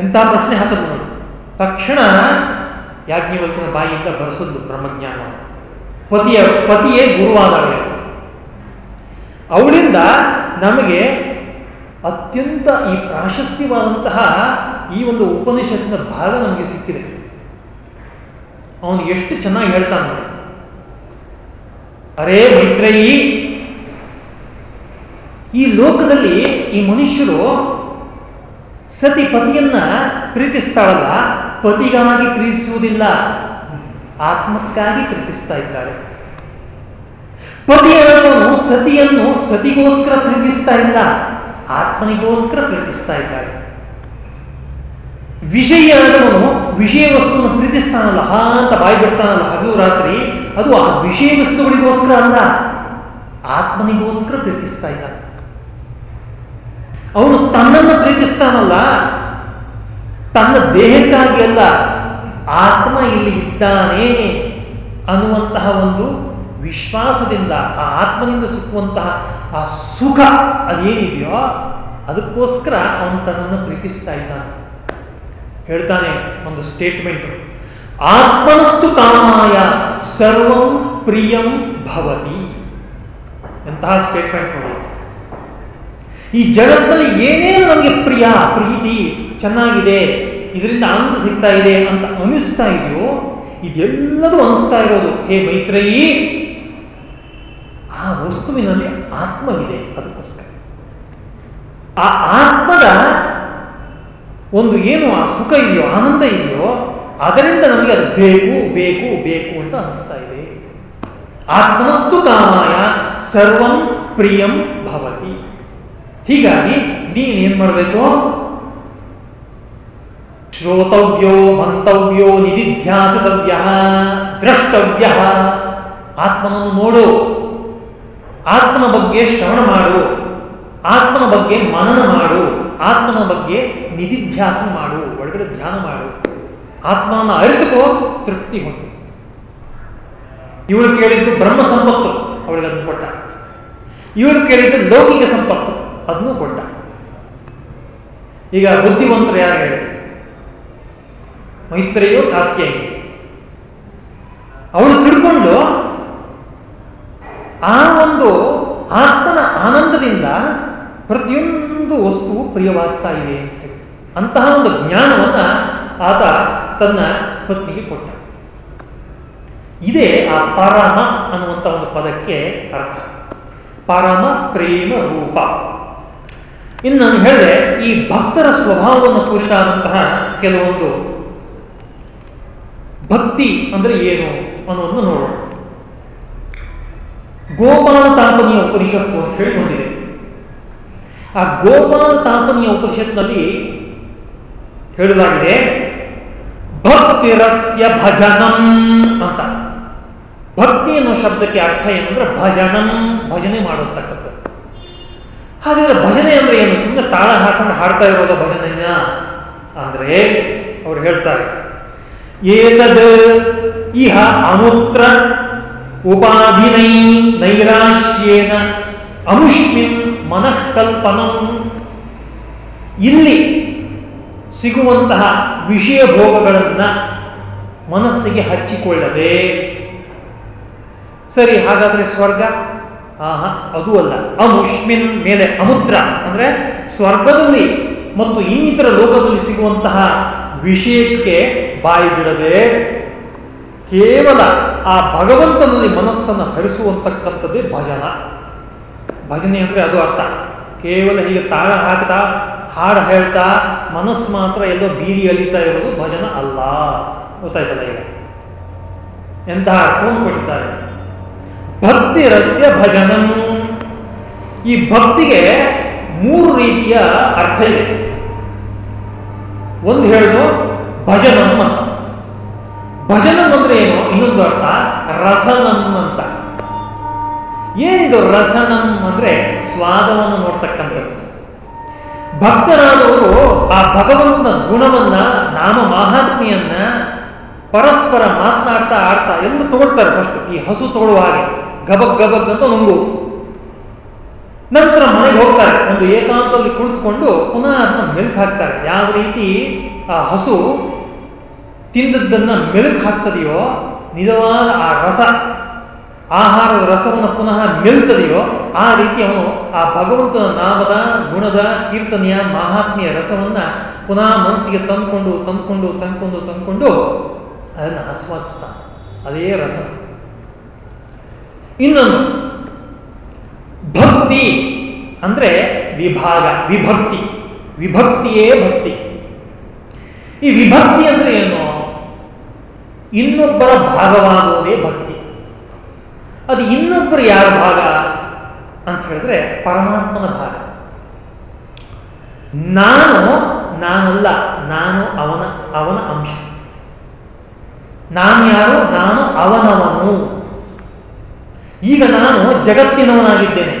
ಎಂಥ ಪ್ರಶ್ನೆ ಹಾಕಿದ್ರು ನೋಡಿ. ತಕ್ಷಣ ಯಾಜ್ಞವಲ್ಕಿನ ಬಾಯಿಯಿಂದ ಬರೆಸದ್ದು ಬ್ರಹ್ಮಜ್ಞಾನ. ಪತಿಯ, ಪತಿಯೇ ಗುರುವಾದವಳೆ. ಅವಳಿಂದ ನಮಗೆ ಅತ್ಯಂತ ಈ ಪ್ರಾಶಸ್ತ್ಯವಾದಂತಹ ಈ ಒಂದು ಉಪನಿಷತ್ತಿನ ಭಾಗ ನಮಗೆ ಸಿಕ್ಕಿದೆ. ಅವನು ಎಷ್ಟು ಚೆನ್ನಾಗಿ ಹೇಳ್ತಾನೆ ಅರೇ ಮೈತ್ರೇಯಿ, ಈ ಲೋಕದಲ್ಲಿ ಈ ಮನುಷ್ಯರು ಸತಿ ಪತಿಯನ್ನ ಪ್ರೀತಿಸ್ತಾಳಲ್ಲ, ಪತಿಗಾಗಿ ಪ್ರೀತಿಸುವುದಿಲ್ಲ. ಆತ್ಮಕ್ಕಾಗಿ ಪ್ರೀತಿಸ್ತಾ ಇದ್ದಾಳೆ. ಪತಿಯನ್ನು ಸತಿಯನ್ನು ಸತಿಗೋಸ್ಕರ ಪ್ರೀತಿಸ್ತಾ ಇಲ್ಲ, ಆತ್ಮನಿಗೋಸ್ಕರ ಪ್ರೀತಿಸ್ತಾ ಇದ್ದಾಳೆ. ವಿಷಯಾದವನು ವಿಷಯ ವಸ್ತುವನ್ನು ಪ್ರೀತಿಸ್ತಾನಲ್ಲ, ಹಾ ಅಂತ ಬಾಯಿ ಬಿಡ್ತಾನಲ್ಲ ಹಗಲು ರಾತ್ರಿ ಅದು ಆ ವಿಷಯ ವಸ್ತುಗಳಿಗೋಸ್ಕರ ಅಲ್ಲ, ಆತ್ಮನಿಗೋಸ್ಕರ ಪ್ರೀತಿಸ್ತಾ ಇದ್ದಾನೆ ಅವನು ತನ್ನನ್ನು ಪ್ರೀತಿಸ್ತಾನಲ್ಲ, ತನ್ನ ದೇಹಕ್ಕಾಗಿ ಅಲ್ಲ, ಆತ್ಮ ಇಲ್ಲಿ ಇದ್ದಾನೆ ಅನ್ನುವಂತಹ ಒಂದು ವಿಶ್ವಾಸದಿಂದ, ಆ ಆತ್ಮನಿಂದ ಸಿಕ್ಕುವಂತಹ ಆ ಸುಖ ಅದೇನಿದೆಯೋ ಅದಕ್ಕೋಸ್ಕರ ಅವನು ತನ್ನನ್ನು ಪ್ರೀತಿಸ್ತಾ ಇದ್ದಾನೆ. ಹೇಳ್ತಾನೆ ಒಂದು ಸ್ಟೇಟ್ಮೆಂಟ್ ಆತ್ಮನಸ್ತು ಕಾಮಾಯ, ಸರ್ವಂ ಪ್ರಿಯಂ ಭವತಿ. ಎಂತಹ ಸ್ಟೇಟ್ಮೆಂಟ್ ನೋಡಿ. ಈ ಜಗತ್ತಲ್ಲಿ ಏನೇನು ನಮಗೆ ಪ್ರಿಯ, ಪ್ರೀತಿ, ಚೆನ್ನಾಗಿದೆ, ಇದರಿಂದ ಆನಂದ ಸಿಗ್ತಾ ಇದೆ ಅಂತ ಅನಿಸ್ತಾ ಇದೆಯೋ, ಇದೆಲ್ಲದೂ ಅನಿಸ್ತಾ ಇರೋದು, ಹೇ ಮೈತ್ರೇಯಿ ಆ ವಸ್ತುವಿನಲ್ಲಿ ಆತ್ಮವಿದೆ ಅದಕ್ಕೋಸ್ಕರ. ಆ ಆತ್ಮದ ಒಂದು ಏನು, ಆ ಸುಖ ಇದೆಯೋ, ಆನಂದ ಇದೆಯೋ, ಅದರಿಂದ ನಮಗೆ ಅದು ಬೇಕು ಬೇಕು ಬೇಕು ಅಂತ ಅನಿಸ್ತಾ ಇದೆ. ಆತ್ಮನಸ್ತು ಕಾಮಾಯ, ಸರ್ವಂ ಪ್ರಿಯಂ ಭವತಿ. ಹೀಗಾಗಿ ನೀನೇನ್ ಮಾಡಬೇಕು? ಶ್ರೋತವ್ಯೋ ಮಂತವ್ಯೋ ನಿಧಿಧ್ಯಾಸಿತವ್ಯ ದ್ರಷ್ಟವ್ಯ. ಆತ್ಮನನ್ನು ನೋಡು. ಆತ್ಮನ ಬಗ್ಗೆ ಶ್ರವಣ ಮಾಡು. ಆತ್ಮನ ಬಗ್ಗೆ ಮನನ ಮಾಡು. ಆತ್ಮನ ಬಗ್ಗೆ ನಿಧಿಧ್ಯಾಸ ಮಾಡು. ಒಳಗಡೆ ಧ್ಯಾನ ಮಾಡು. ಆತ್ಮನ ಅರಿತುಕೋ, ತೃಪ್ತಿ ಹೊಂದು ಇವಳು ಕೇಳಿದ್ದು ಬ್ರಹ್ಮ ಸಂಪತ್ತು. ಅವಳಿಗೆ ಅದನ್ನು ಕೊಟ್ಟ. ಇವಳು ಕೇಳಿದ್ದು ಲೌಕಿಕ ಸಂಪತ್ತು. ಅದನ್ನು ಕೊಟ್ಟ. ಈಗ ಬುದ್ಧಿವಂತರು ಯಾರು ಹೇಳಿ? ಮೈತ್ರಿಯು ಕಾತ್ಯಾಯಿ ಅವಳು ತಿಳ್ಕೊಂಡು ಆ ಒಂದು ಆತ್ಮನ ಆನಂದದಿಂದ ಪ್ರತಿಯೊಂದು ವಸ್ತು ಪ್ರಿಯವಾಗ್ತಾ ಇದೆ ಅಂತ ಹೇಳಿ. ಅಂತಹ ಒಂದು ಜ್ಞಾನವನ್ನ ಆತ ತನ್ನ ಪತ್ನಿಗೆ ಕೊಟ್ಟ. ಇದೇ ಆ ಪಾರಾಮ ಅನ್ನುವಂಥ ಒಂದು ಪದಕ್ಕೆ ಅರ್ಥ. ಪಾರಾಮ ಪ್ರೇಮ ರೂಪ. ಇನ್ನು ನಾನು ಹೇಳಿದೆ, ಈ ಭಕ್ತರ ಸ್ವಭಾವವನ್ನು ಕುರಿತಾದಂತಹ ಕೆಲವೊಂದು ಭಕ್ತಿ ಅಂದ್ರೆ ಏನು ಅನ್ನೋದನ್ನು ನೋಡೋಣ. ಗೋಪಾಲ ತಾಪನೀಯ ಉಪನಿಷತ್ತು ಅಂತ ಹೇಳಿ ಬಂದಿದೆ. ಆ ಗೋಪಾಲ ತಾಪನೀಯ ಉಪನಿಷತ್ನಲ್ಲಿ ಹೇಳಲಾಗಿದೆ ಭಕ್ತಿರಸ್ಯ ಭಜನಂ ಅಂತ. ಭಕ್ತಿ ಅನ್ನೋ ಶಬ್ದಕ್ಕೆ ಅರ್ಥ ಏನಂದ್ರೆ ಭಜನಂ, ಭಜನೆ ಮಾಡತಕ್ಕಂಥದ್ದು ಹಾಗಾದ್ರೆ ಭಜನೆ ಅಂದ್ರೆ ಏನು? ಸುಮ್ಮನೆ ತಾಳ ಹಾಕೊಂಡು ಹಾಡ್ತಾ ಇರೋದ ಭಜನೆಯ ಅಂದ್ರೆ ಅವ್ರು ಹೇಳ್ತಾರೆ, ಏತದ್ ಇಹ ಅಮೂತ್ರ ಉಪಾಧಿನೈ ನೈರಾಶ್ಯೇನ ಅಮುಷ್ಮಿನ್ ಮನಃಕಲ್ಪನಂ. ಇಲ್ಲಿ ಸಿಗುವಂತಹ ವಿಷಯ ಭೋಗಗಳನ್ನ ಮನಸ್ಸಿಗೆ ಹಚ್ಚಿಕೊಳ್ಳದೆ. ಸರಿ, ಹಾಗಾದ್ರೆ ಸ್ವರ್ಗ? ಅದು ಅಲ್ಲ. ಅಮುಷ್ಮಿನ್ ಮೇಲೆ ಅಮುದ್ರ ಅಂದ್ರೆ ಸ್ವರ್ಗದಲ್ಲಿ ಮತ್ತು ಇನ್ನಿತರ ಲೋಕದಲ್ಲಿ ಸಿಗುವಂತಹ ವಿಷಯಕ್ಕೆ ಬಾಯಿ ಬಿಡದೆ ಕೇವಲ ಆ ಭಗವಂತನಲ್ಲಿ ಮನಸ್ಸನ್ನು ಹರಿಸುವಂತಕ್ಕಂಥದ್ದೇ ಭಜನ. ಭಜನೆ ಅಂದ್ರೆ ಅದು ಅರ್ಥ. ಕೇವಲ ಹೀಗೆ ತಾಳ ಹಾಕ್ತಾ, ಹಾಡು ಹೇಳ್ತಾ, ಮನಸ್ಸು ಮಾತ್ರ ಎಲ್ಲೋ ಬೀದಿ ಅಲಿತಾ ಇರೋದು ಭಜನ ಅಲ್ಲ. ಗೊತ್ತಾಯ್ತಲ್ಲ ಈಗ? ಎಂತಹ ಅರ್ಥವನ್ನು ಕೊಟ್ಟಿದ್ದಾರೆ? ಭಕ್ತಿ ರಸ್ಯ ಭಜನಂ. ಈ ಭಕ್ತಿಗೆ ಮೂರು ರೀತಿಯ ಅರ್ಥ ಇದೆ. ಒಂದು ಹೇಳುದು ಭಜನಂ ಅಂತ. ಭಜನಂ ಅಂದ್ರೆ ಏನು? ಇನ್ನೊಂದು ಅರ್ಥ ರಸನಂ ಅಂತ. ಏನಿದು ರಸನಂ ಅಂದ್ರೆ ಸ್ವಾದವನ್ನು ನೋಡ್ತಕ್ಕಂಥದ್ದು. ಭಕ್ತರಾದವರು ಆ ಭಗವಂತನ ಗುಣವನ್ನ, ನಾಮ ಮಹಾತ್ಮೆಯನ್ನ ಪರಸ್ಪರ ಮಾತನಾಡ್ತಾ ಆಡ್ತಾ ಎಲ್ಲ ತಗೊಳ್ತಾರೆ ಫಸ್ಟ್ ಈ ಹಸು ತಗೊಳ್ಳುವ ಹಾಗೆ. ಗಬಗ್ ಗಬಕ್ ಅಂತ ನುಂಗು. ನಂತರ ಮನೆಗೆ ಹೋಗ್ತಾರೆ. ಒಂದು ಏಕಾಂತದಲ್ಲಿ ಕುಳಿತುಕೊಂಡು ಪುನಃ ಅದನ್ನ ಮೆಲ್ಕ್ ಹಾಕ್ತಾರೆ. ಯಾವ ರೀತಿ ಆ ಹಸು ತಿಂದದ್ದನ್ನ ಮೆಲುಕು ಹಾಕ್ತದೆಯೋ, ನಿಜವಾದ ಆ ರಸ, ಆಹಾರದ ರಸವನ್ನು ಪುನಃ ಮೆಲ್ತದೆಯೋ, ಆ ರೀತಿ ಅವನು ಆ ಭಗವಂತನ ನಾಮದ, ಗುಣದ, ಕೀರ್ತನೆಯ, ಮಹಾತ್ಮೆಯ ರಸವನ್ನ ಪುನಃ ಮನಸ್ಸಿಗೆ ತಂದ್ಕೊಂಡು ತಂದ್ಕೊಂಡು ತಂದ್ಕೊಂಡು ತಂದ್ಕೊಂಡು ಅದನ್ನು ಆಸ್ವಾದಿಸ್ತಾನೆ. ಅದೇ ರಸ. ಇನ್ನೊಂದು. ಭಕ್ತಿ ಅಂದ್ರೆ ವಿಭಾಗ, ವಿಭಕ್ತಿ. ವಿಭಕ್ತಿಯೇ ಭಕ್ತಿ. ಈ ವಿಭಕ್ತಿ ಅಂದರೆ ಏನು? ಇನ್ನೊಬ್ಬರ ಭಾಗವಾಗುವುದೇ ಭಕ್ತಿ. ಅದು ಇನ್ನೊಬ್ಬರು ಯಾರ ಭಾಗ ಅಂತ ಹೇಳಿದ್ರೆ ಪರಮಾತ್ಮನ ಭಾಗ. ನಾನು, ನಾನಲ್ಲ, ನಾನು ಅವನ ಅವನ ಅಂಶ. ನಾನು ಯಾರು? ನಾನು ಅವನವನು. ಈಗ ನಾನು ಜಗತ್ತಿನವನಾಗಿದ್ದೇನೆ.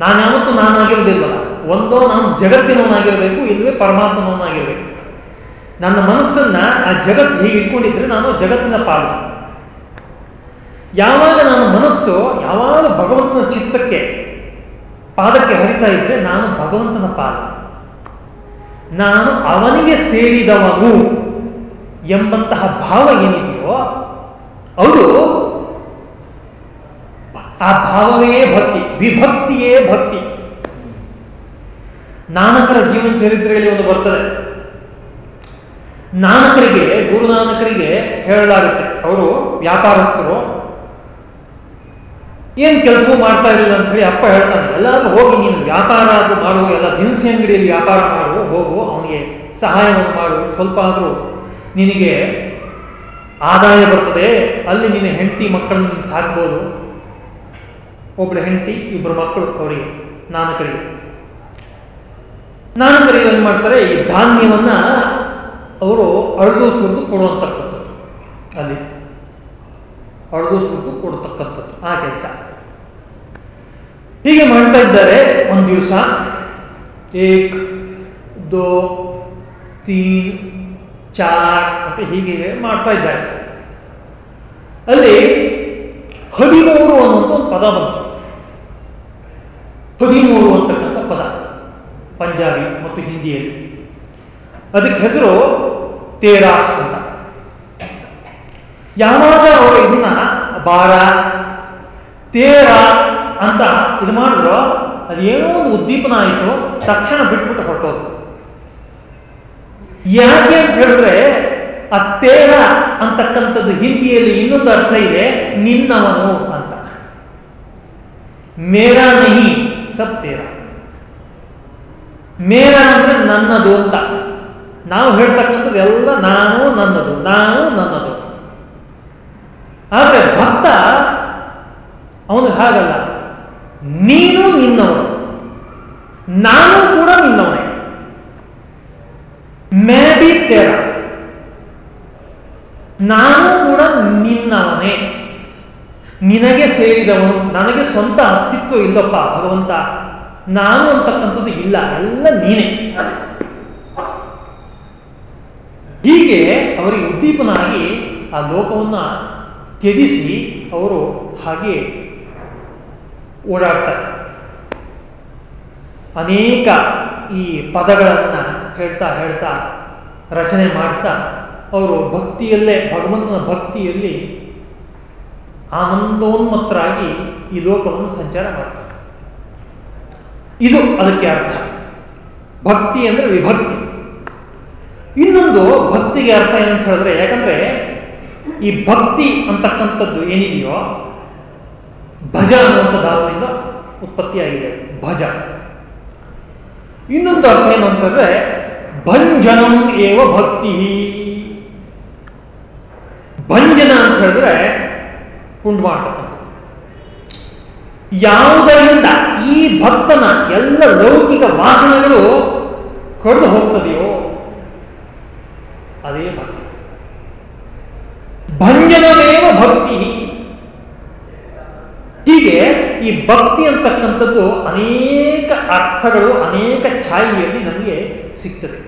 ನಾನು ನಾನಾಗಿರುವುದಿಲ್ಲ. ಒಂದೋ ನಾನು ಜಗತ್ತಿನವನಾಗಿರಬೇಕು, ಇಲ್ಲವೇ ಪರಮಾತ್ಮನವನಾಗಿರಬೇಕು. ನನ್ನ ಮನಸ್ಸನ್ನ, ಆ ಜಗತ್ತು ಹೀಗೆ ಇಟ್ಕೊಂಡಿದ್ರೆ ನಾನು ಜಗತ್ತಿನ ಪಾಲು. ಯಾವಾಗ ನಾನು ಮನಸ್ಸು, ಯಾವಾಗ ಭಗವಂತನ ಚಿತ್ತಕ್ಕೆ, ಪಾದಕ್ಕೆ ಹರಿತಾ ಇದ್ರೆ ನಾನು ಭಗವಂತನ ಪಾಲು. ನಾನು ಅವನಿಗೆ ಸೇರಿದವನು ಎಂಬಂತಹ ಭಾವ ಏನಿದೆಯೋ, ಅದು ಆ ಭಾವವೇ ಭಕ್ತಿ, ವಿಭಕ್ತಿಯೇ ಭಕ್ತಿ. ನಾನಕರ ಜೀವನ ಚರಿತ್ರೆಯಲ್ಲಿ ಒಂದು ಬರ್ತದೆ. ನಾನಕರಿಗೆ, ಗುರುನಾನಕರಿಗೆ ಹೇಳಲಾಗುತ್ತೆ. ಅವರು ವ್ಯಾಪಾರಸ್ಥರು. ಏನ್ ಕೆಲಸವೂ ಮಾಡ್ತಾ ಇರಲಿಲ್ಲ ಅಂತ ಹೇಳಿ ಅಪ್ಪ ಹೇಳ್ತಾನೆ ಎಲ್ಲರೂ ಹೋಗಿ ನೀನು ವ್ಯಾಪಾರ ಅದು ಮಾಡು, ಎಲ್ಲ ದಿನಸಿ ಅಂಗಡಿಯಲ್ಲಿ ವ್ಯಾಪಾರ ಮಾಡು, ಹೋಗು, ಅವನಿಗೆ ಸಹಾಯವನ್ನು ಮಾಡು, ಸ್ವಲ್ಪ ಆದರೂ ನಿನಗೆ ಆದಾಯ ಬರ್ತದೆ, ಅಲ್ಲಿ ನಿನ್ನ ಹೆಂಡತಿ ಮಕ್ಕಳನ್ನು ನೀನು ಸಾಕ್ಬೋದು. ಒಬ್ಬಳು ಹೆಂಡತಿ, ಇಬ್ಬರು ಮಕ್ಕಳು, ಅವರಿಗೆ ನಾನಕರಿಗೆ ನಾನಕರಿಗೆ ಏನು ಮಾಡ್ತಾರೆ, ಈ ಧಾನ್ಯವನ್ನ ಅವರು ಅಳ್ದು ಸುರಿದು ಕೊಡುವಂತಕ್ಕಂಥದ್ದು. ಅಲ್ಲಿ ಅಳ್ದು ಸುರಿದು ಕೊಡತಕ್ಕಂಥದ್ದು, ಆ ಕೆಲಸ. ಹೀಗೆ ಮಾಡ್ತಾ ಇದ್ದಾರೆ ಒಂದು ದಿವಸ. ಏಕ್, ದೋ, ತೀನ್, ಚಾರ್ ಅಂತ ಹೀಗೆ ಮಾಡ್ತಾ ಇದ್ದಾರೆ. ಅಲ್ಲಿ ಹದಿಮೂರು ಅನ್ನೋದು ಒಂದು ಪದ ಬಂತು. ಹದಿಮೂರು ಅಂತಕ್ಕಂಥ ಪದ, ಪಂಜಾಬಿ ಮತ್ತು ಹಿಂದಿಯಲ್ಲಿ. ಅದಕ್ಕೆ ಹೆಸರು ತೇರಾ ಅಂತ. ಯಾವಾಗ ಅವರು ಇದನ್ನ ಬಾರ, ತೇರ ಅಂತ ಇದು ಮಾಡಿದ್ರು, ಅದೇನೋ ಒಂದು ಉದ್ದೀಪನ ಆಯಿತು, ತಕ್ಷಣ ಬಿಟ್ಬಿಟ್ಟು ಹೊರಟೋದು ಯಾಕೆ ಅಂತ ಹೇಳಿದ್ರೆ, ಆ ತೇರ ಅಂತಕ್ಕಂಥದ್ದು ಹಿಂದಿಯಲ್ಲಿ ಇನ್ನೊಂದು ಅರ್ಥ ಇದೆ, ನಿನ್ನವನು ಅಂತ. ಮೇರಾ ನಹಿ. ಸಬ್ ತೇರ ಮೇರ ಅಂದ್ರೆ ನನ್ನದು ಅಂತ. ನಾವು ಹೇಳ್ತಕ್ಕಂಥದ್ದು ಎಲ್ಲ ನಾನು ನನ್ನದು ನಾನು ನನ್ನದು. ಆದರೆ ಭಕ್ತ ಅವನಿಗೆ ಹಾಗಲ್ಲ. ನೀನು ನಿನ್ನವನು. ನಾನು ಕೂಡ ನಿನ್ನವನೇ. May be ತೇರ. ನಾನು ಕೂಡ ನಿನ್ನವನೇ. ನಿನಗೆ ಸೇರಿದವನು, ನನಗೆ ಸ್ವಂತ ಅಸ್ತಿತ್ವ ಇಲ್ಲಪ್ಪ ಭಗವಂತ. ನಾನು ಅಂತಕ್ಕಂಥದ್ದು ಇಲ್ಲ, ಎಲ್ಲ ನೀನೇ. ಹೀಗೆ ಅವರಿಗೆ ಉದ್ದೀಪನಾಗಿ ಆ ಲೋಕವನ್ನು ತ್ಯಜಿಸಿ ಅವರು ಹಾಗೆ ಓಡಾಡ್ತಾರೆ. ಅನೇಕ ಈ ಪದಗಳನ್ನು ಹೇಳ್ತಾ ಹೇಳ್ತಾ ರಚನೆ ಮಾಡ್ತಾ ಅವರು ಭಕ್ತಿಯಲ್ಲೇ, ಭಗವಂತನ ಭಕ್ತಿಯಲ್ಲಿ ಆನಂದೋನ್ಮತ್ತರಾಗಿ ಈ ಲೋಕವನ್ನು ಸಂಚಾರ ಮಾಡ್ತಾರೆ. ಇದು ಅದಕ್ಕೆ ಅರ್ಥ. ಭಕ್ತಿ ಅಂದರೆ ವಿಭಕ್ತಿ. ಇನ್ನೊಂದು ಭಕ್ತಿಗೆ ಅರ್ಥ ಏನಂತ ಹೇಳಿದ್ರೆ, ಯಾಕಂದ್ರೆ ಈ ಭಕ್ತಿ ಅಂತಕ್ಕಂಥದ್ದು ಏನಿದೆಯೋ, ಭಜ ಅನ್ನುವಂಥ ಧಾತುವಿಂದ ಉತ್ಪತ್ತಿಯಾಗಿದೆ. ಭಜ. ಇನ್ನೊಂದು ಅರ್ಥ ಏನು ಅಂತಂದ್ರೆ ಭಂಜನಂ ಏವ ಭಕ್ತಿ ಭಂಜನ ಅಂತ ಹೇಳಿದ್ರೆ ಉಂಟು ಮಾಡ್ತಕ್ಕಂಥದ್ದು. ಯಾವುದರಿಂದ ಈ ಭಕ್ತನ ಎಲ್ಲ ಲೌಕಿಕ ವಾಸನೆಗಳು ಕಡಿದು ಹೋಗ್ತದೆಯೋ, ಅದೇ ಭಕ್ತಿ. ಭಂಜನವೇವ ಭಕ್ತಿ. ಹೀಗೆ ಈ ಭಕ್ತಿ ಅಂತಕ್ಕಂಥದ್ದು ಅನೇಕ ಅರ್ಥಗಳು, ಅನೇಕ ಛಾಯೆಯಲ್ಲಿ ನಮಗೆ ಸಿಗ್ತದೆ.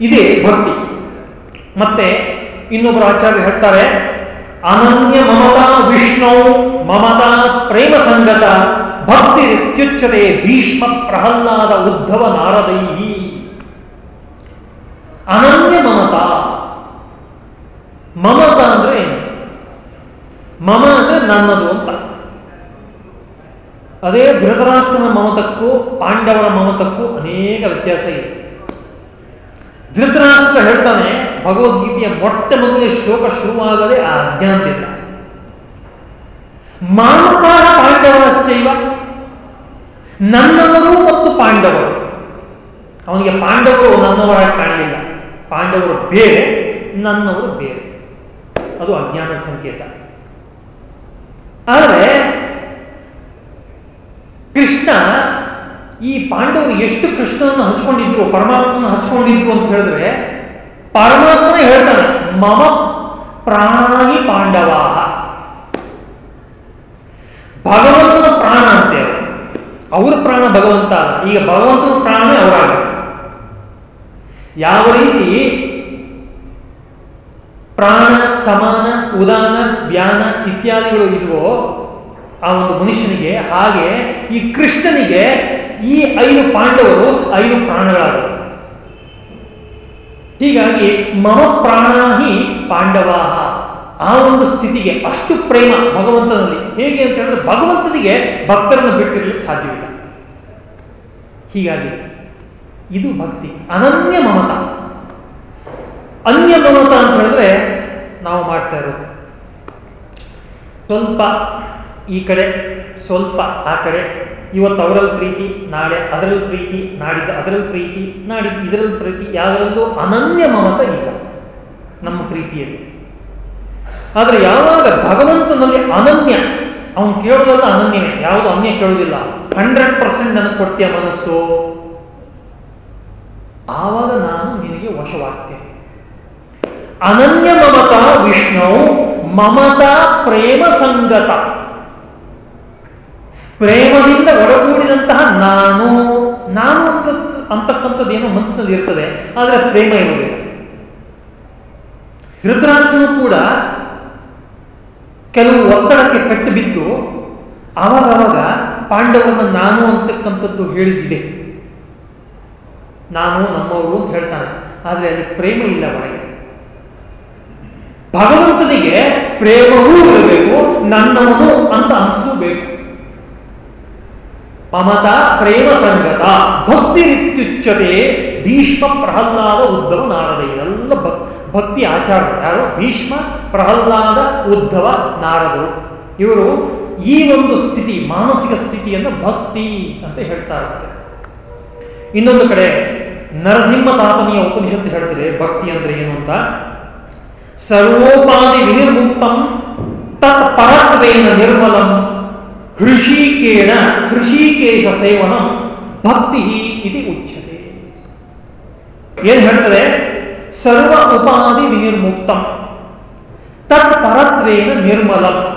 ಇದೇ ಭಕ್ತಿ. ಮತ್ತೆ ಇನ್ನೊಬ್ಬರು ಆಚಾರ್ಯ ಹೇಳ್ತಾರೆ ಅನನ್ಯ ಮಮತಾ ವಿಷ್ಣು ಮಮತಾ ಪ್ರೇಮ ಸಂಗತ ಭಕ್ತಿ ಇತ್ಯುಚ್ಯತೆ ಭೀಷ್ಮ ಪ್ರಹ್ಲಾದ ಉದ್ಧವ ನಾರದೈಹಿ. ಅನನ್ಯ ಮಮತಾ. ಮಮತ ಅಂದ್ರೆ ಏನು? ಮಮ ಅಂದ್ರೆ ನನ್ನದು ಅಂತ. ಅದೇ ಧೃತರಾಷ್ಟ್ರನ ಮಮತಕ್ಕೂ ಪಾಂಡವರ ಮಮತಕ್ಕೂ ಅನೇಕ ವ್ಯತ್ಯಾಸ ಇದೆ. ಧೃತರಾಷ್ಟ್ರ ಹೇಳ್ತಾನೆ, ಭಗವದ್ಗೀತೆಯ ಮೊಟ್ಟ ಮೊದಲೇ ಶ್ಲೋಕ ಶುರುವಾಗದೆ ಆ ಅಜ್ಞಾನದಿಂದ ಮಾಮಕಾರ ಪಾಂಡವರಷ್ಟೈವ ನನ್ನವರು ಮತ್ತು ಪಾಂಡವರು. ಅವನಿಗೆ ಪಾಂಡವರು ನನ್ನವರಾಗಿ ಕಾಣಲಿಲ್ಲ. ಪಾಂಡವರು ಬೇರೆ, ನನ್ನವರು ಬೇರೆ. ಅದು ಅಜ್ಞಾನದ ಸಂಕೇತ. ಆದರೆ ಕೃಷ್ಣ ಈ ಪಾಂಡವರು ಎಷ್ಟು ಕೃಷ್ಣನ ಹಚ್ಕೊಂಡಿದ್ರು ಪರಮಾತ್ಮನ ಹಚ್ಕೊಂಡಿದ್ರು ಅಂತ ಹೇಳಿದ್ರೆ, ಪರಮಾತ್ಮನೇ ಹೇಳ್ತಾನೆ, ಮಮ ಪ್ರಾಣಿ ಪಾಂಡವ. ಭಗವಂತನ ಪ್ರಾಣ ಅಂತೆ ಅವ್ರ ಪ್ರಾಣ ಭಗವಂತ ಈಗ ಭಗವಂತನ ಪ್ರಾಣವೇ ಅವರಾಗ ಯಾವ ರೀತಿ? ಪ್ರಾಣ, ಸಮಾನ, ಉದಾನ ವ್ಯಾನ ಇತ್ಯಾದಿಗಳು ಇದುವೋ, ಆ ಒಂದು ಮನುಷ್ಯನಿಗೆ, ಹಾಗೆ ಈ ಕೃಷ್ಣನಿಗೆ ಈ ಐದು ಪಾಂಡವರು ಐದು ಪ್ರಾಣಗಳಾದರು. ಹೀಗಾಗಿ ಮಮ ಪ್ರಾಣಾಹಿ ಪಾಂಡವಾಹ ಆ ಒಂದು ಸ್ಥಿತಿಗೆ ಅಷ್ಟು ಪ್ರೇಮ ಭಗವಂತನಲ್ಲಿ. ಹೇಗೆ ಅಂತ ಹೇಳಿದ್ರೆ ಭಗವಂತನಿಗೆ ಭಕ್ತರನ್ನು ಬಿಟ್ಟಿರಲಿಕ್ಕೆ ಸಾಧ್ಯವಿಲ್ಲ. ಹೀಗಾಗಿ ಇದು ಭಕ್ತಿ. ಅನನ್ಯ ಮಮತ. ಅನ್ಯ ಮಮತ ಅಂತ ಹೇಳಿದ್ರೆ ನಾವು ಮಾಡ್ತಾ ಇರೋದು. ಸ್ವಲ್ಪ ಈ ಕಡೆ, ಸ್ವಲ್ಪ ಆ ಕಡೆ ಇವತ್ತು ಅವರಲ್ಲಿ ಪ್ರೀತಿ, ನಾಳೆ ಅದರಲ್ಲಿ ಪ್ರೀತಿ, ನಾಡಿದ್ದು ಅದರಲ್ಲಿ ಪ್ರೀತಿ, ನಾಡಿದ್ದು ಇದರಲ್ಲಿ ಪ್ರೀತಿ ಯಾವುದರಲ್ಲೂ ಅನನ್ಯ ಮಮತ ಇಲ್ಲ ನಮ್ಮ ಪ್ರೀತಿಯಲ್ಲಿ. ಆದರೆ ಯಾವಾಗ ಭಗವಂತನಲ್ಲಿ ಅನನ್ಯ, ಅವನು ಕೇಳೋದಲ್ಲ ಅನನ್ಯನೇ ಯಾವುದು ಅನ್ಯ ಕೇಳೋದಿಲ್ಲ. ಹಂಡ್ರೆಡ್ ಪರ್ಸೆಂಟ್ ನನಗೆ ಕೊಡ್ತೀಯ ಮನಸ್ಸು? ಆವಾಗ ನಾನು ನಿನಗೆ ವಶವಾಗ್ತೇನೆ. ಅನನ್ಯ ಮಮತ ವಿಷ್ಣು, ಮಮತಾ ಪ್ರೇಮ ಸಂಗತ. ಪ್ರೇಮದಿಂದ ಒಡಗೂಡಿದಂತಹ ನಾನು ನಾನು ಅಂತ ಅಂತಕ್ಕಂಥದ್ದೇನೋ ಮನಸ್ಸಿನಲ್ಲಿ ಇರ್ತದೆ, ಆದರೆ ಪ್ರೇಮ ಇರುವುದಿಲ್ಲ. ಧೃತರಾಷ್ಟ್ರನು ಕೂಡ ಕೆಲವು ಒತ್ತಡಕ್ಕೆ ಕಟ್ಟು ಬಿದ್ದು ಅವಾಗವಾಗ ಪಾಂಡವನ ನಾನು ಅಂತಕ್ಕಂಥದ್ದು ಹೇಳಿದ್ದಿದೆ ನಾನು ನಮ್ಮವರು ಅಂತ ಹೇಳ್ತಾನೆ. ಆದರೆ ಅಲ್ಲಿ ಪ್ರೇಮ ಇಲ್ಲ ಒಳಗೆ ಭಗವಂತನಿಗೆ ಪ್ರೇಮವೂ ಇರಬೇಕು, ನನ್ನವನು ಅಂತ ಅನಿಸ್ಲೂಬೇಕು ಮಮತ ಪ್ರೇಮ ಸಂಗತ, ಭಕ್ತಿ ರಿತ್ಯುಚ್ಯತೆ ಭೀಷ್ಮ ಪ್ರಹ್ಲಾದ ಉದ್ಧವ ನಾರದ ಎಲ್ಲ ಭಕ್ತಿ ಆಚಾರ ಯಾರು? ಭೀಷ್ಮ ಪ್ರಹ್ಲಾದ ಉದ್ಧವ ನಾರದರು. ಇವರು ಈ ಒಂದು ಸ್ಥಿತಿ, ಮಾನಸಿಕ ಸ್ಥಿತಿಯನ್ನು ಭಕ್ತಿ ಅಂತ ಹೇಳ್ತಾ ಇರುತ್ತೆ. ಇನ್ನೊಂದು ಕಡೆ ನರಸಿಂಹ ತಾಪನಿಯ ಉಪನಿಷತ್ತು ಹೇಳ್ತದೆ, ಭಕ್ತಿ ಅಂದ್ರೆ ಏನು ಅಂತ? ಸರ್ವೋಪಾಧಿ ವಿನಿರ್ಮುಕ್ತಂ ತತ್ ಪರತ್ವೇನ ನಿರ್ಮಲಂ. ಹೃಷಿಕೇಣ ಹೃಷಿಕೇಶ ಸೇವನ ಭಕ್ತಿ ಇದು ಉಚ್ಯತೆ ಏನ್ ಹೇಳ್ತಾರೆ ಸರ್ವ ಉಪಾಧಿ ವಿನಿರ್ಮುಕ್ತಂ. ತತ್ ಪರತ್ವೇನ ನಿರ್ಮಲಂ.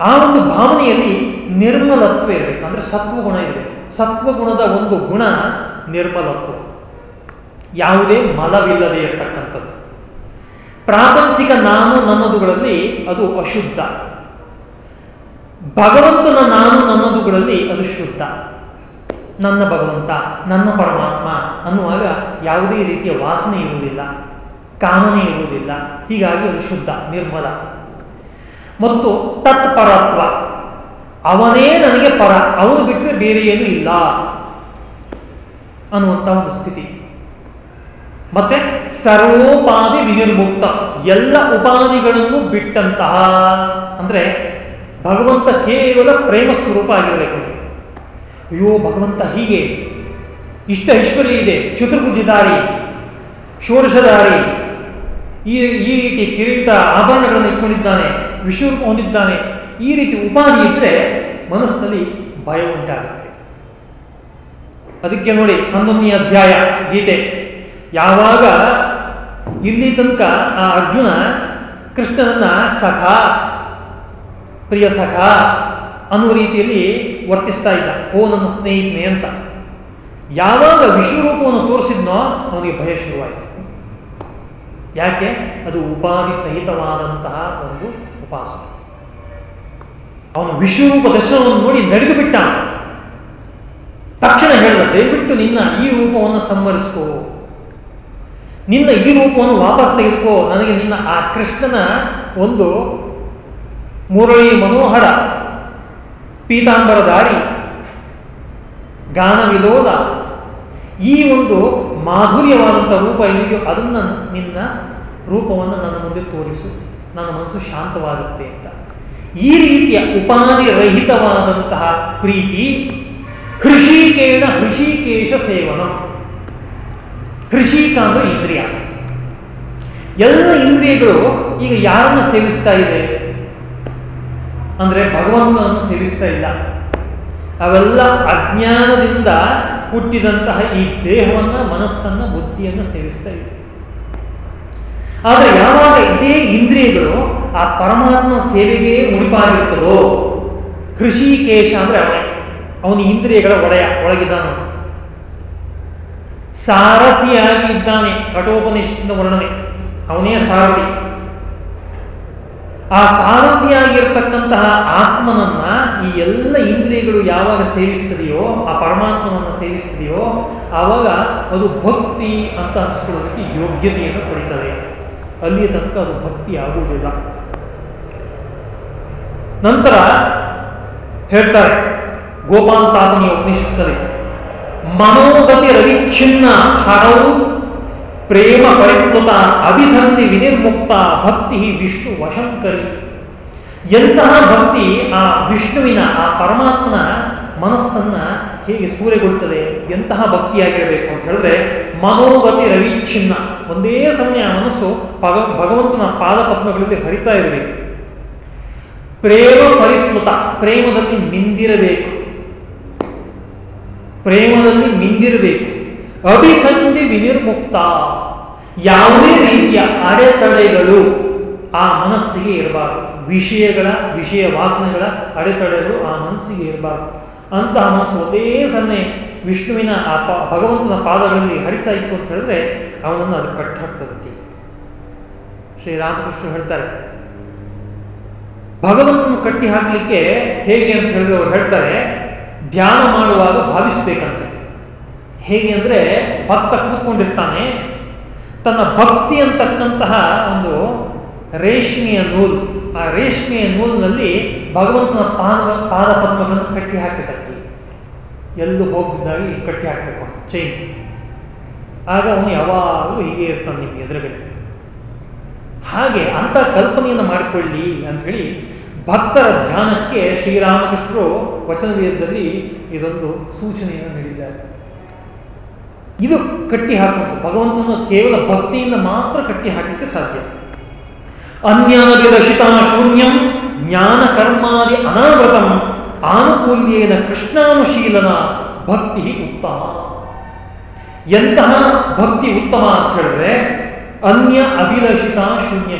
ಆ ಒಂದು ಭಾವನೆಯಲ್ಲಿ ನಿರ್ಮಲತ್ವ ಇರಬೇಕು. ಅಂದ್ರೆ ಸತ್ವಗುಣ ಇರಬೇಕು. ಸತ್ವಗುಣದ ಒಂದು ಗುಣ ನಿರ್ಮಲತ್ವ. ಯಾವುದೇ ಮಲವಿಲ್ಲದೆ ಇರತಕ್ಕಂಥದ್ದು. ಪ್ರಾಪಂಚಿಕ ನಾನು ನನ್ನದುಗಳಲ್ಲಿ ಅದು ಅಶುದ್ಧ. ಭಗವಂತನ ನಾನು ನನ್ನದುಗಳಲ್ಲಿ ಅದು ಶುದ್ಧ. ನನ್ನ ಭಗವಂತ, ನನ್ನ ಪರಮಾತ್ಮ ಅನ್ನುವಾಗ ಯಾವುದೇ ರೀತಿಯ ವಾಸನೆ ಇರುವುದಿಲ್ಲ, ಕಾಮನೆ ಇರುವುದಿಲ್ಲ. ಹೀಗಾಗಿ ಅದು ಶುದ್ಧ, ನಿರ್ಮಲ. ಮತ್ತು ತತ್ಪರತ್ವ. ಅವನೇ ನನಗೆ ಪರ, ಅವನು ಬಿಟ್ಟರೆ ಬೇರೆ ಏನೂ ಇಲ್ಲ ಅನ್ನುವಂಥ ಒಂದು ಸ್ಥಿತಿ. ಮತ್ತೆ ಸರ್ವೋಪಾಧಿ ವಿನಿರ್ಮುಕ್ತ, ಎಲ್ಲ ಉಪಾಧಿಗಳನ್ನು ಬಿಟ್ಟಂತಹ, ಅಂದ್ರೆ ಭಗವಂತ ಕೇವಲ ಪ್ರೇಮ ಸ್ವರೂಪ ಆಗಿರಬೇಕು. ಅಯ್ಯೋ, ಭಗವಂತ ಹೀಗೆ. ಇಷ್ಟ ಐಶ್ವರ್ಯ ಇದೆ ಚತುರ್ಭುಜಧಾರಿ ಷೋಡಶಧಾರಿ ಈ ಈ ರೀತಿ ಕಿರೀಟ ಆಭರಣಗಳನ್ನು ಇಟ್ಕೊಂಡಿದ್ದಾನೆ, ವಿಶ್ವರೂಪ ಹೊಂದಿದ್ದಾನೆ. ಈ ರೀತಿ ಉಪಾಧಿ ಇದ್ರೆ ಮನಸ್ಸಿನಲ್ಲಿ ಭಯ ಉಂಟಾಗುತ್ತೆ. ಅದಕ್ಕೆ ನೋಡಿ ಹನ್ನೊಂದನೇ ಅಧ್ಯಾಯ ಗೀತೆ. ಯಾವಾಗ ಇಲ್ಲಿ ತನಕ ಆ ಅರ್ಜುನ ಕೃಷ್ಣನನ್ನ ಸಖ ಪ್ರಿಯ ಸಖ, ಅನ್ನುವ ರೀತಿಯಲ್ಲಿ ವರ್ತಿಸ್ತಾ ಇದ್ದ. ಓ, ನನ್ನ ಸ್ನೇಹಿತನೇ ಅಂತ. ಯಾವಾಗ ವಿಶ್ವರೂಪವನ್ನು ತೋರಿಸಿದ್ನೋ ಅವನಿಗೆ ಭಯ ಶುರುವಾಯಿತು. ಯಾಕೆ? ಅದು ಉಪಾಧಿ ಸಹಿತವಾದಂತಹ ಒಂದು ಉಪಾಸ ಅವನು ವಿಶ್ವರೂಪ ದರ್ಶನವನ್ನು ನೋಡಿ ನಡೆದು ಬಿಟ್ಟ ತಕ್ಷಣ ಹೇಳಿದ, ದಯವಿಟ್ಟು ನಿನ್ನ ಈ ರೂಪವನ್ನು ಸಂವರಿಸ್ಕೋ ನಿನ್ನ ಈ ರೂಪವನ್ನು ವಾಪಸ್ ತೆಗೆದುಕೋ. ನನಗೆ ನಿನ್ನ ಆ ಕೃಷ್ಣನ ಒಂದು ಮುರಳಿ ಮನೋಹರ, ಪೀತಾಂಬರ ದಾರಿ, ಗಾನ ವಿಲೋಲ. ಈ ಒಂದು ಮಾಧುರ್ಯವಾದಂಥ ರೂಪ ಇದೆಯೋ ಅದನ್ನು ನಿನ್ನ ರೂಪವನ್ನು ನನ್ನ ಮುಂದೆ ತೋರಿಸು. ನನ್ನ ಮನಸ್ಸು ಶಾಂತವಾಗುತ್ತೆ ಅಂತ. ಈ ರೀತಿಯ ಉಪಾಧಿ ರಹಿತವಾದಂತಹ ಪ್ರೀತಿ ಹೃಷಿಕೇಣ ಹೃಷಿಕೇಶ ಸೇವನ. ಹೃಷಿಕ ಅಂದ್ರೆ ಇಂದ್ರಿಯ. ಎಲ್ಲ ಇಂದ್ರಿಯಗಳು ಈಗ ಯಾರನ್ನ ಸೇವಿಸ್ತಾ ಇದೆ? ಅಂದ್ರೆ ಭಗವಂತನನ್ನು ಸೇವಿಸ್ತಾ ಇಲ್ಲ. ಅವೆಲ್ಲ ಅಜ್ಞಾನದಿಂದ ಹುಟ್ಟಿದಂತಹ ಈ ದೇಹವನ್ನ, ಮನಸ್ಸನ್ನ, ಬುದ್ಧಿಯನ್ನು ಸೇವಿಸ್ತಾ ಇದೆ ಆದರೆ ಯಾವಾಗ ಇದೇ ಇಂದ್ರಿಯಗಳು ಆ ಪರಮಾತ್ಮ ಸೇವೆಗೆ ಮುಡಿಪಾಗಿರ್ತದೋ, ಕೃಷಿಕೇಶ ಅಂದ್ರೆ ಅವನೇ. ಅವನ ಇಂದ್ರಿಯಗಳ ಒಡೆಯ ಒಳಗಿದ್ದಾನ ಸಾರಥಿಯಾಗಿ ಇದ್ದಾನೆ, ಕಠೋಪನಿಷತ್ತಿನ ವರ್ಣನೆ. ಅವನೇ ಸಾರಥಿ. ಆ ಸಾರಥಿಯಾಗಿರ್ತಕ್ಕಂತಹ ಆತ್ಮನನ್ನ ಈ ಎಲ್ಲ ಇಂದ್ರಿಯಗಳು ಯಾವಾಗ ಸೇವಿಸ್ತದೆಯೋ, ಆ ಪರಮಾತ್ಮನನ್ನ ಸೇವಿಸ್ತದೆಯೋ, ಆವಾಗ ಅದು ಭಕ್ತಿ ಅಂತ ಅನ್ಸ್ಕೊಳ್ಳೋದಕ್ಕೆ ಯೋಗ್ಯತೆಯನ್ನು ಪಡಿತದೆ ಅಲ್ಲಿ ತನಕ ಅದು ಭಕ್ತಿ ಆಗುವುದಿಲ್ಲ. ನಂತರ ಹೇಳ್ತಾರೆ ಗೋಪಾಲ್ ತಾತನಿಯ ಉಪನಿಷತ್ತಲ್ಲಿ, ಮನೋಗತಿ ರವಿಚ್ಛಿನ್ನ ಹರವು ಪ್ರೇಮ ಪರಿಪ್ಲುತ ಅಭಿಸಂಧಿ ವಿನಿರ್ಮುಕ್ತ, ಭಕ್ತಿ ವಿಷ್ಣು ವಶಂಕರಿ. ಎಂತಹ ಭಕ್ತಿ ಆ ವಿಷ್ಣುವಿನ, ಆ ಪರಮಾತ್ಮನ ಮನಸ್ಸನ್ನ ಹೇಗೆ ಸೂರೆಗೊಳ್ತದೆ, ಎಂತಹ ಭಕ್ತಿಯಾಗಿರಬೇಕು ಅಂತ ಹೇಳಿದ್ರೆ ಮನೋಗತಿ ರವಿಚ್ಛಿನ್ನ. ಒಂದೇ ಸಮಯ ಮನಸ್ಸು ಭಗ ಭಗವಂತನ ಪಾದಪದ್ಮಗಳಲ್ಲಿ ಹರಿತಾ ಇರಬೇಕು. ಪ್ರೇಮ ಪರಿಪ್ಲುತ ಪ್ರೇಮದಲ್ಲಿ ಮಿಂದಿರಬೇಕು ಪ್ರೇಮದಲ್ಲಿ ಮಿಂದಿರಬೇಕು ಅಭಿಸಂಧಿ ವಿನಿರ್ಮುಕ್ತ. ಯಾವುದೇ ರೀತಿಯ ಅಡೆತಡೆಗಳು ಆ ಮನಸ್ಸಿಗೆ ಇರಬಾರ್ದು. ವಿಷಯಗಳ, ವಿಷಯ ವಾಸನೆಗಳ ಅಡೆತಡೆಗಳು ಆ ಮನಸ್ಸಿಗೆ ಇರಬಾರ್ದು. ಅಂತಹ ಮನಸ್ಸು ಒಂದೇ ಸನ್ನೆ ವಿಷ್ಣುವಿನ ಆ ಪ, ಭಗವಂತನ ಪಾದಗಳಲ್ಲಿ ಹರಿತಾ ಇತ್ತು ಅಂತ ಹೇಳಿದ್ರೆ ಅವನನ್ನು ಅದು ಕಟ್ಟಾಗ್ತದಂತೆ. ಶ್ರೀರಾಮಕೃಷ್ಣ ಹೇಳ್ತಾರೆ, ಭಗವಂತನ ಕಟ್ಟಿ ಹಾಕಲಿಕ್ಕೆ ಹೇಗೆ? ಅಂತ ಹೇಳಿದ್ರೆ ಅವ್ರು ಹೇಳ್ತಾರೆ, ಧ್ಯಾನ ಮಾಡುವಾಗ ಭಾವಿಸ್ಬೇಕಂತೆ. ಹೇಗೆ ಅಂದರೆ ಭಕ್ತ ಕೂತ್ಕೊಂಡಿರ್ತಾನೆ. ತನ್ನ ಭಕ್ತಿ ಅಂತಕ್ಕಂತಹ ಒಂದು ರೇಷ್ಮೆಯ ನೂಲು. ಆ ರೇಷ್ಮೆಯ ನೂಲಿನಲ್ಲಿ ಭಗವಂತನ ಪಾನ ಪಾದ ಕಟ್ಟಿ ಹಾಕಬೇಕಂತೆ ಎಲ್ಲೂ ಹೋಗಿದ್ದಾಗಿ ಕಟ್ಟಿ ಹಾಕಬೇಕು ಚೈನ್ ಆಗ ಅವನು ಯಾವಾಗಲೂ ಹೀಗೆ ಇರ್ತಾನೆ ನಿಮಗೆ ಎದುರುಗಡೆ. ಹಾಗೆ ಅಂತ ಕಲ್ಪನೆಯನ್ನು ಮಾಡಿಕೊಳ್ಳಿ ಅಂಥೇಳಿ ಭಕ್ತರ ಧ್ಯಾನಕ್ಕೆ ಶ್ರೀರಾಮಕೃಷ್ಣರು ವಚನವೇದದಲ್ಲಿ ಇದೊಂದು ಸೂಚನೆಯನ್ನು ನೀಡಿದ್ದಾರೆ. ಇದು ಕಟ್ಟಿ ಹಾಕುವಂಥ ಭಗವಂತನ ಕೇವಲ ಭಕ್ತಿಯಿಂದ ಮಾತ್ರ ಕಟ್ಟಿ ಹಾಕಲಿಕ್ಕೆ ಸಾಧ್ಯ ಅನ್ಯಾದಿರಶಿತ ಶೂನ್ಯಂ, ಜ್ಞಾನ ಕರ್ಮಾದಿ ಅನಾವೃತಂ, ಆನುಕೂಲ್ಯೇನ ಕೃಷ್ಣಾನುಶೀಲನ ಭಕ್ತಿ ಉತ್ತಮ. ಎಂತಹ ಭಕ್ತಿ ಉತ್ತಮ ಅಂತ ಹೇಳಿದ್ರೆ, ಅನ್ಯ ಅಭಿಲಷಿತ ಶೂನ್ಯ.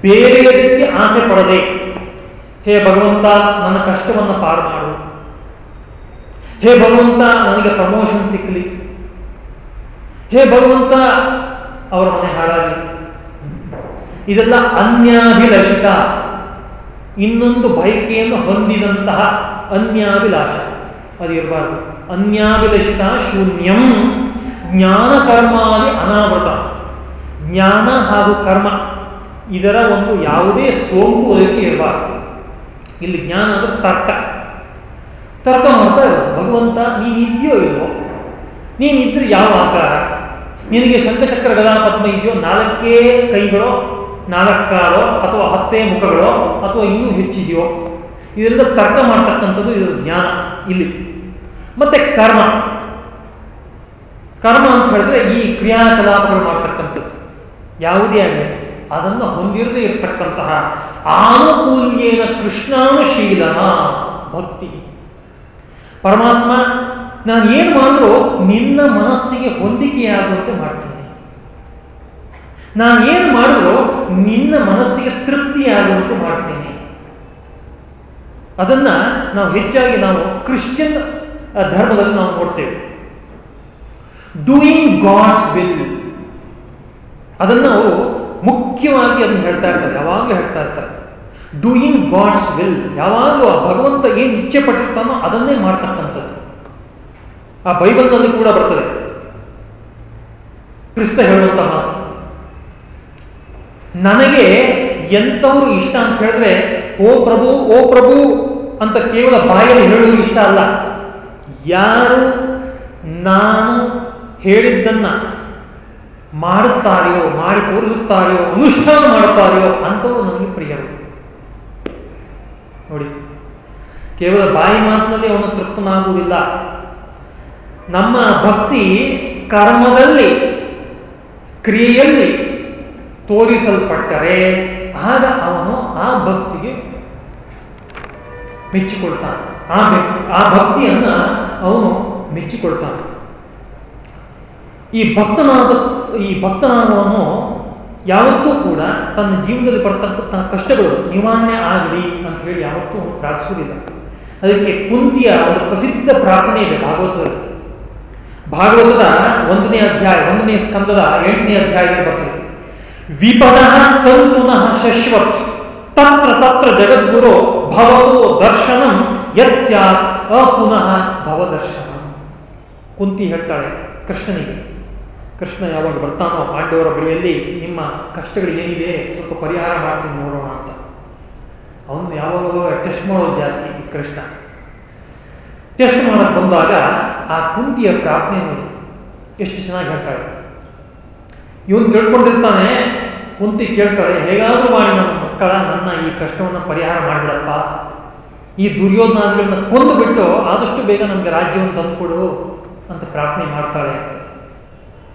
ಬೇರೆಯದಕ್ಕೆ ಆಸೆ ಪಡದೆ, ಹೇ ಭಗವಂತ, ನನ್ನ ಕಷ್ಟವನ್ನು ಪಾರು ಮಾಡು. ಹೇ ಭಗವಂತ, ನನಗೆ ಪ್ರಮೋಷನ್ ಸಿಕ್ಕಲಿ ಹೇ ಭಗವಂತ, ಅವರ ಮನೆ ಹಾಳಾಗಿ. ಇದೆಲ್ಲ ಅನ್ಯಾಭಿಲಷಿತ. ಇನ್ನೊಂದು ಬಯಕೆಯನ್ನು ಹೊಂದಿದಂತಹ ಅನ್ಯಾಭಿಲಾಷ. ಅದು ಇರಬಾರ್ದು. ಅನ್ಯಾಭಿಲಷಿತ ಶೂನ್ಯಂ ಜ್ಞಾನ ಕರ್ಮಾದಿ ಅನಾವೃತ. ಜ್ಞಾನ ಹಾಗೂ ಕರ್ಮ, ಇದರ ಒಂದು ಯಾವುದೇ ಸೋಂಕು ಅದಕ್ಕೆ ಇರಬಾರ್ದು. ಇಲ್ಲಿ ಜ್ಞಾನ ಅಂದ್ರೆ ತರ್ಕ. ತರ್ಕ ಮಾಡ್ತಾ ಇರೋದು. ಭಗವಂತ ನೀನು ಇದೆಯೋ ಇಲ್ವೋ? ನೀನಿದ್ರೆ ಯಾವ ಆಕಾರ? ನಿನಗೆ ಶಂಕಚಕ್ರ ಗದಾ ಪದ್ಮ ಇದೆಯೋ, ನಾಲ್ಕೇ ಕೈಗಳೋ, ನಾಲ್ಕಾರೋ, ಅಥವಾ ಹತ್ತೇ ಮುಖಗಳೋ, ಅಥವಾ ಇನ್ನೂ ಹೆಚ್ಚಿದೆಯೋ? ಇದರಿಂದ ತರ್ಕ ಮಾಡ್ತಕ್ಕಂಥದ್ದು ಇದು ಜ್ಞಾನ ಇಲ್ಲಿ. ಮತ್ತೆ ಕರ್ಮ. ಕರ್ಮ ಅಂತ ಹೇಳಿದ್ರೆ ಈ ಕ್ರಿಯಾಕಲಾಪಗಳು ಮಾಡ್ತಕ್ಕಂಥದ್ದು. ಯಾವುದೇ ಆಗಲಿ, ಅದನ್ನು ಹೊಂದಿರದೇ ಇರತಕ್ಕಂತಹ ಆನುಕೂಲ್ಯೇನ ಕೃಷ್ಣಾನುಶೀಲನ ಭಕ್ತಿ. ಪರಮಾತ್ಮ ನಾನು ಏನು ಮಾಡಿದ್ರು ನಿನ್ನ ಮನಸ್ಸಿಗೆ ಹೊಂದಿಕೆಯಾಗುವಂತೆ ಮಾಡ್ತೀನಿ. ನಾನು ಏನು ಮಾಡಿದ್ರು ನಿನ್ನ ಮನಸ್ಸಿಗೆ ತೃಪ್ತಿಯಾಗುವಂತೆ ಮಾಡ್ತೀನಿ. ಅದನ್ನ ನಾವು ಹೆಚ್ಚಾಗಿ ನಾವು ಕ್ರಿಶ್ಚಿಯನ್ ಧರ್ಮದಲ್ಲಿ ನಾವು ನೋಡ್ತೇವೆ. ಡೂಯಿಂಗ್ ಗಾಡ್ಸ್ ವಿಲ್ ಅದನ್ನು ಅವರು ಮುಖ್ಯವಾಗಿ ಅದನ್ನು ಹೇಳ್ತಾ ಇರ್ತಾರೆ, ಯಾವಾಗಲೂ ಹೇಳ್ತಾ ಇರ್ತಾರೆ. ಡೂಯಿಂಗ್ ಗಾಡ್ಸ್ ವಿಲ್ ಯಾವಾಗಲೂ ಭಗವಂತ ಏನು ಇಚ್ಛೆ ಪಟ್ಟಿರ್ತಾನೋ ಅದನ್ನೇ ಮಾಡ್ತಕ್ಕಂಥದ್ದು. ಆ ಬೈಬಲ್ನಲ್ಲಿ ಕೂಡ ಬರ್ತದೆ. ಕ್ರಿಸ್ತ ಹೇಳುವಂತ ಮಾತು. ನನಗೆ ಎಂಥವರು ಇಷ್ಟ ಅಂತ ಹೇಳಿದ್ರೆ, ಓ ಪ್ರಭು ಓ ಪ್ರಭು ಅಂತ ಕೇವಲ ಬಾಯಲ್ಲಿ ಹೇಳುವುದು ಇಷ್ಟ ಅಲ್ಲ. ಯಾರು ನಾನು ಹೇಳಿದ್ದನ್ನ ಮಾಡುತ್ತಾರೆಯೋ, ಮಾಡಿ ತೋರಿಸುತ್ತಾರೆಯೋ, ಅನುಷ್ಠಾನ ಮಾಡುತ್ತಾರೆಯೋ ಅಂಥವ್ರು ನನಗೆ ಪ್ರಿಯರು. ನೋಡಿ, ಕೇವಲ ಬಾಯಿ ಮಾತಿನಲ್ಲಿ ಅವನು ತೃಪ್ತನಾಗುವುದಿಲ್ಲ. ನಮ್ಮ ಭಕ್ತಿ ಕರ್ಮದಲ್ಲಿ, ಕ್ರಿಯೆಯಲ್ಲಿ ತೋರಿಸಲ್ಪಟ್ಟರೆ, ಆಗ ಅವನು ಆ ಭಕ್ತಿಗೆ ಮೆಚ್ಚಿಕೊಳ್ತಾನೆ. ಆ ಭಕ್ತಿ ಆ ಭಕ್ತಿಯನ್ನ ಅವನು ಮೆಚ್ಚಿಕೊಳ್ತಾನೆ. ಈ ಭಕ್ತನಾದ, ಈ ಭಕ್ತನಾದವನು ಯಾವತ್ತೂ ಕೂಡ ತನ್ನ ಜೀವನದಲ್ಲಿ ಬರ್ತಕ್ಕಂಥ ಕಷ್ಟಗಳು ನಿವಾರಣೆ ಆಗಲಿ ಅಂತ ಹೇಳಿ ಯಾವತ್ತೂ ಪ್ರಾರ್ಥಿಸುವುದಿಲ್ಲ. ಅದಕ್ಕೆ ಕುಂತಿಯ ಒಂದು ಪ್ರಸಿದ್ಧ ಪ್ರಾರ್ಥನೆ ಇದೆ ಭಾಗವತದಲ್ಲಿ. ಭಾಗವತದ ಒಂದನೇ ಅಧ್ಯಾಯ, ಒಂದನೇ ಸ್ಕಂದದ ಎಂಟನೇ ಅಧ್ಯಾಯದಲ್ಲಿ ಬರ್ತದೆ. ವಿಪದ ಸಂತುನಃ ಶಶ್ವತ್, ತತ್ರ ತತ್ರ ಜಗದ್ಗುರು ಭವೋ ದರ್ಶನಂ, ಯತ್ ಸ್ಯಾತ್ ಅಪುನಃ ಭವದರ್ಶನ. ಕುಂತಿ ಹೇಳ್ತಾಳೆ ಕೃಷ್ಣನಿಗೆ, ಕೃಷ್ಣ ಯಾವಾಗ ಬರ್ತಾನೋ ಪಾಂಡವರ ಬಳಿಯಲ್ಲಿ ನಿಮ್ಮ ಕಷ್ಟಗಳು ಏನಿದೆ ಸ್ವಲ್ಪ ಪರಿಹಾರ ಮಾಡ್ತೀನಿ ನೋಡೋಣ ಅಂತ. ಅವನು ಯಾವಾಗ ಟೆಸ್ಟ್ ಮಾಡೋದು ಜಾಸ್ತಿ ಕೃಷ್ಣ. ಟೆಸ್ಟ್ ಮಾಡಕ್ಕೆ ಬಂದಾಗ ಆ ಕುಂತಿಯ ಪ್ರಾರ್ಥನೆ ನೋಡಿ ಎಷ್ಟು ಚೆನ್ನಾಗಿ ಹೇಳ್ತಾಳೆ. ಇವನು ತಿಳ್ಕೊಂಡಿರ್ತಾನೆ, ಕುಂತಿ ಕೇಳ್ತಾಳೆ, ಹೇಗಾದರೂ ಮಾಡಿ ನನ್ನ ಮಕ್ಕಳ, ನನ್ನ ಈ ಕಷ್ಟವನ್ನು ಪರಿಹಾರ ಮಾಡಿಬಿಡಪ್ಪ. ಈ ದುರ್ಯೋಧನಾದಿಗಳನ್ನ ಕೊಂದು ಬಿಟ್ಟು ಆದಷ್ಟು ಬೇಗ ನಮಗೆ ರಾಜ್ಯವನ್ನು ತಂದುಕೊಡು ಅಂತ ಪ್ರಾರ್ಥನೆ ಮಾಡ್ತಾಳೆ. ಅಂತ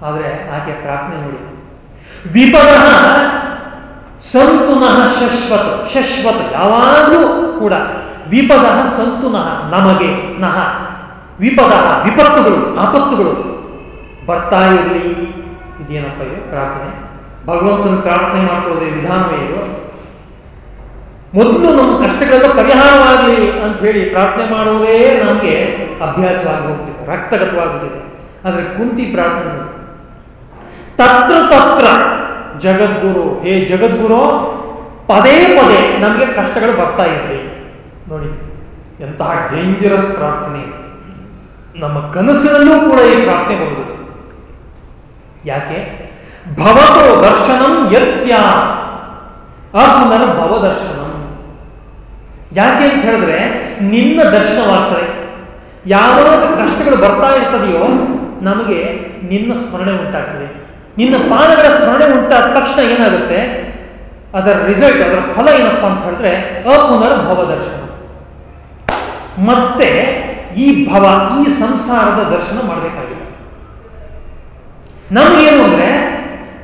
ಆದರೆ ಆಕೆ ಪ್ರಾರ್ಥನೆ ನೋಡಿ. ವಿಪದ ಸಂತುನಃ ಶಶ್ವತ ಶಶ್ವತ ಯಾವಾಗಲೂ ಕೂಡ ವಿಪದ ಸಂತುನಃ ನಮಗೆ ನಹ. ವಿಪದ, ವಿಪತ್ತುಗಳು, ಆಪತ್ತುಗಳು ಬರ್ತಾ ಇರಲಿ. ಇದೇನಪ್ಪ ಇದು? ಪ್ರಾರ್ಥನೆ. ಭಗವಂತನ ಪ್ರಾರ್ಥನೆ ಮಾಡ್ಕೊಳ್ಳೋದೇ ವಿಧಾನವೇ ಇದು? ಮೊದಲು ನಮ್ಮ ಕಷ್ಟಗಳೆಲ್ಲ ಪರಿಹಾರವಾಗಲಿ ಅಂತ ಹೇಳಿ ಪ್ರಾರ್ಥನೆ ಮಾಡುವುದೇ ನಮಗೆ ಅಭ್ಯಾಸವಾಗಿ ಹೋಗ್ತಿದೆ ರಕ್ತಗತವಾಗುತ್ತಿದೆ ಆದರೆ ಕುಂತಿ ಪ್ರಾರ್ಥನೆ ತತ್ರ ತತ್ರ ಜಗದ್ಗುರು, ಹೇ ಜಗದ್ಗುರು, ಪದೇ ಪದೇ ನಮಗೆ ಕಷ್ಟಗಳು ಬರ್ತಾ ಇರಲಿ. ನೋಡಿ, ಎಂತಹ ಡೇಂಜರಸ್ ಪ್ರಾರ್ಥನೆ. ನಮ್ಮ ಕನಸಿನಲ್ಲೂ ಕೂಡ ಈ ಪ್ರಾರ್ಥನೆ ಬರುವುದು. ಯಾಕೆ? ಭವತೋ ದರ್ಶನಂ ಯತ್ ಸ್ಯಾತ್. ಆ ಪುನರ್ ಭವದರ್ಶನಂ. ಯಾಕೆ ಅಂತ ಹೇಳಿದ್ರೆ, ನಿನ್ನ ದರ್ಶನವಾಗ್ತದೆ. ಯಾವಾಗ ಕಷ್ಟಗಳು ಬರ್ತಾ ಇರ್ತದೆಯೋ, ನಮಗೆ ನಿನ್ನ ಸ್ಮರಣೆ ಉಂಟಾಗ್ತದೆ. ನಿನ್ನ ಪಾದಗಳ ಸ್ಮರಣೆ ಉಂಟಾದ ತಕ್ಷಣ ಏನಾಗುತ್ತೆ? ಅದರ ರಿಸಲ್ಟ್ ಅದರ ಫಲ ಏನಪ್ಪಾ ಅಂತ ಹೇಳಿದ್ರೆ, ಅಪುನರ್ ಭವದರ್ಶನ. ಮತ್ತೆ ಈ ಭವ, ಈ ಸಂಸಾರದ ದರ್ಶನ ಮಾಡಬೇಕಾಗಿದೆ. ನಮಗೇನು ಅಂದ್ರೆ,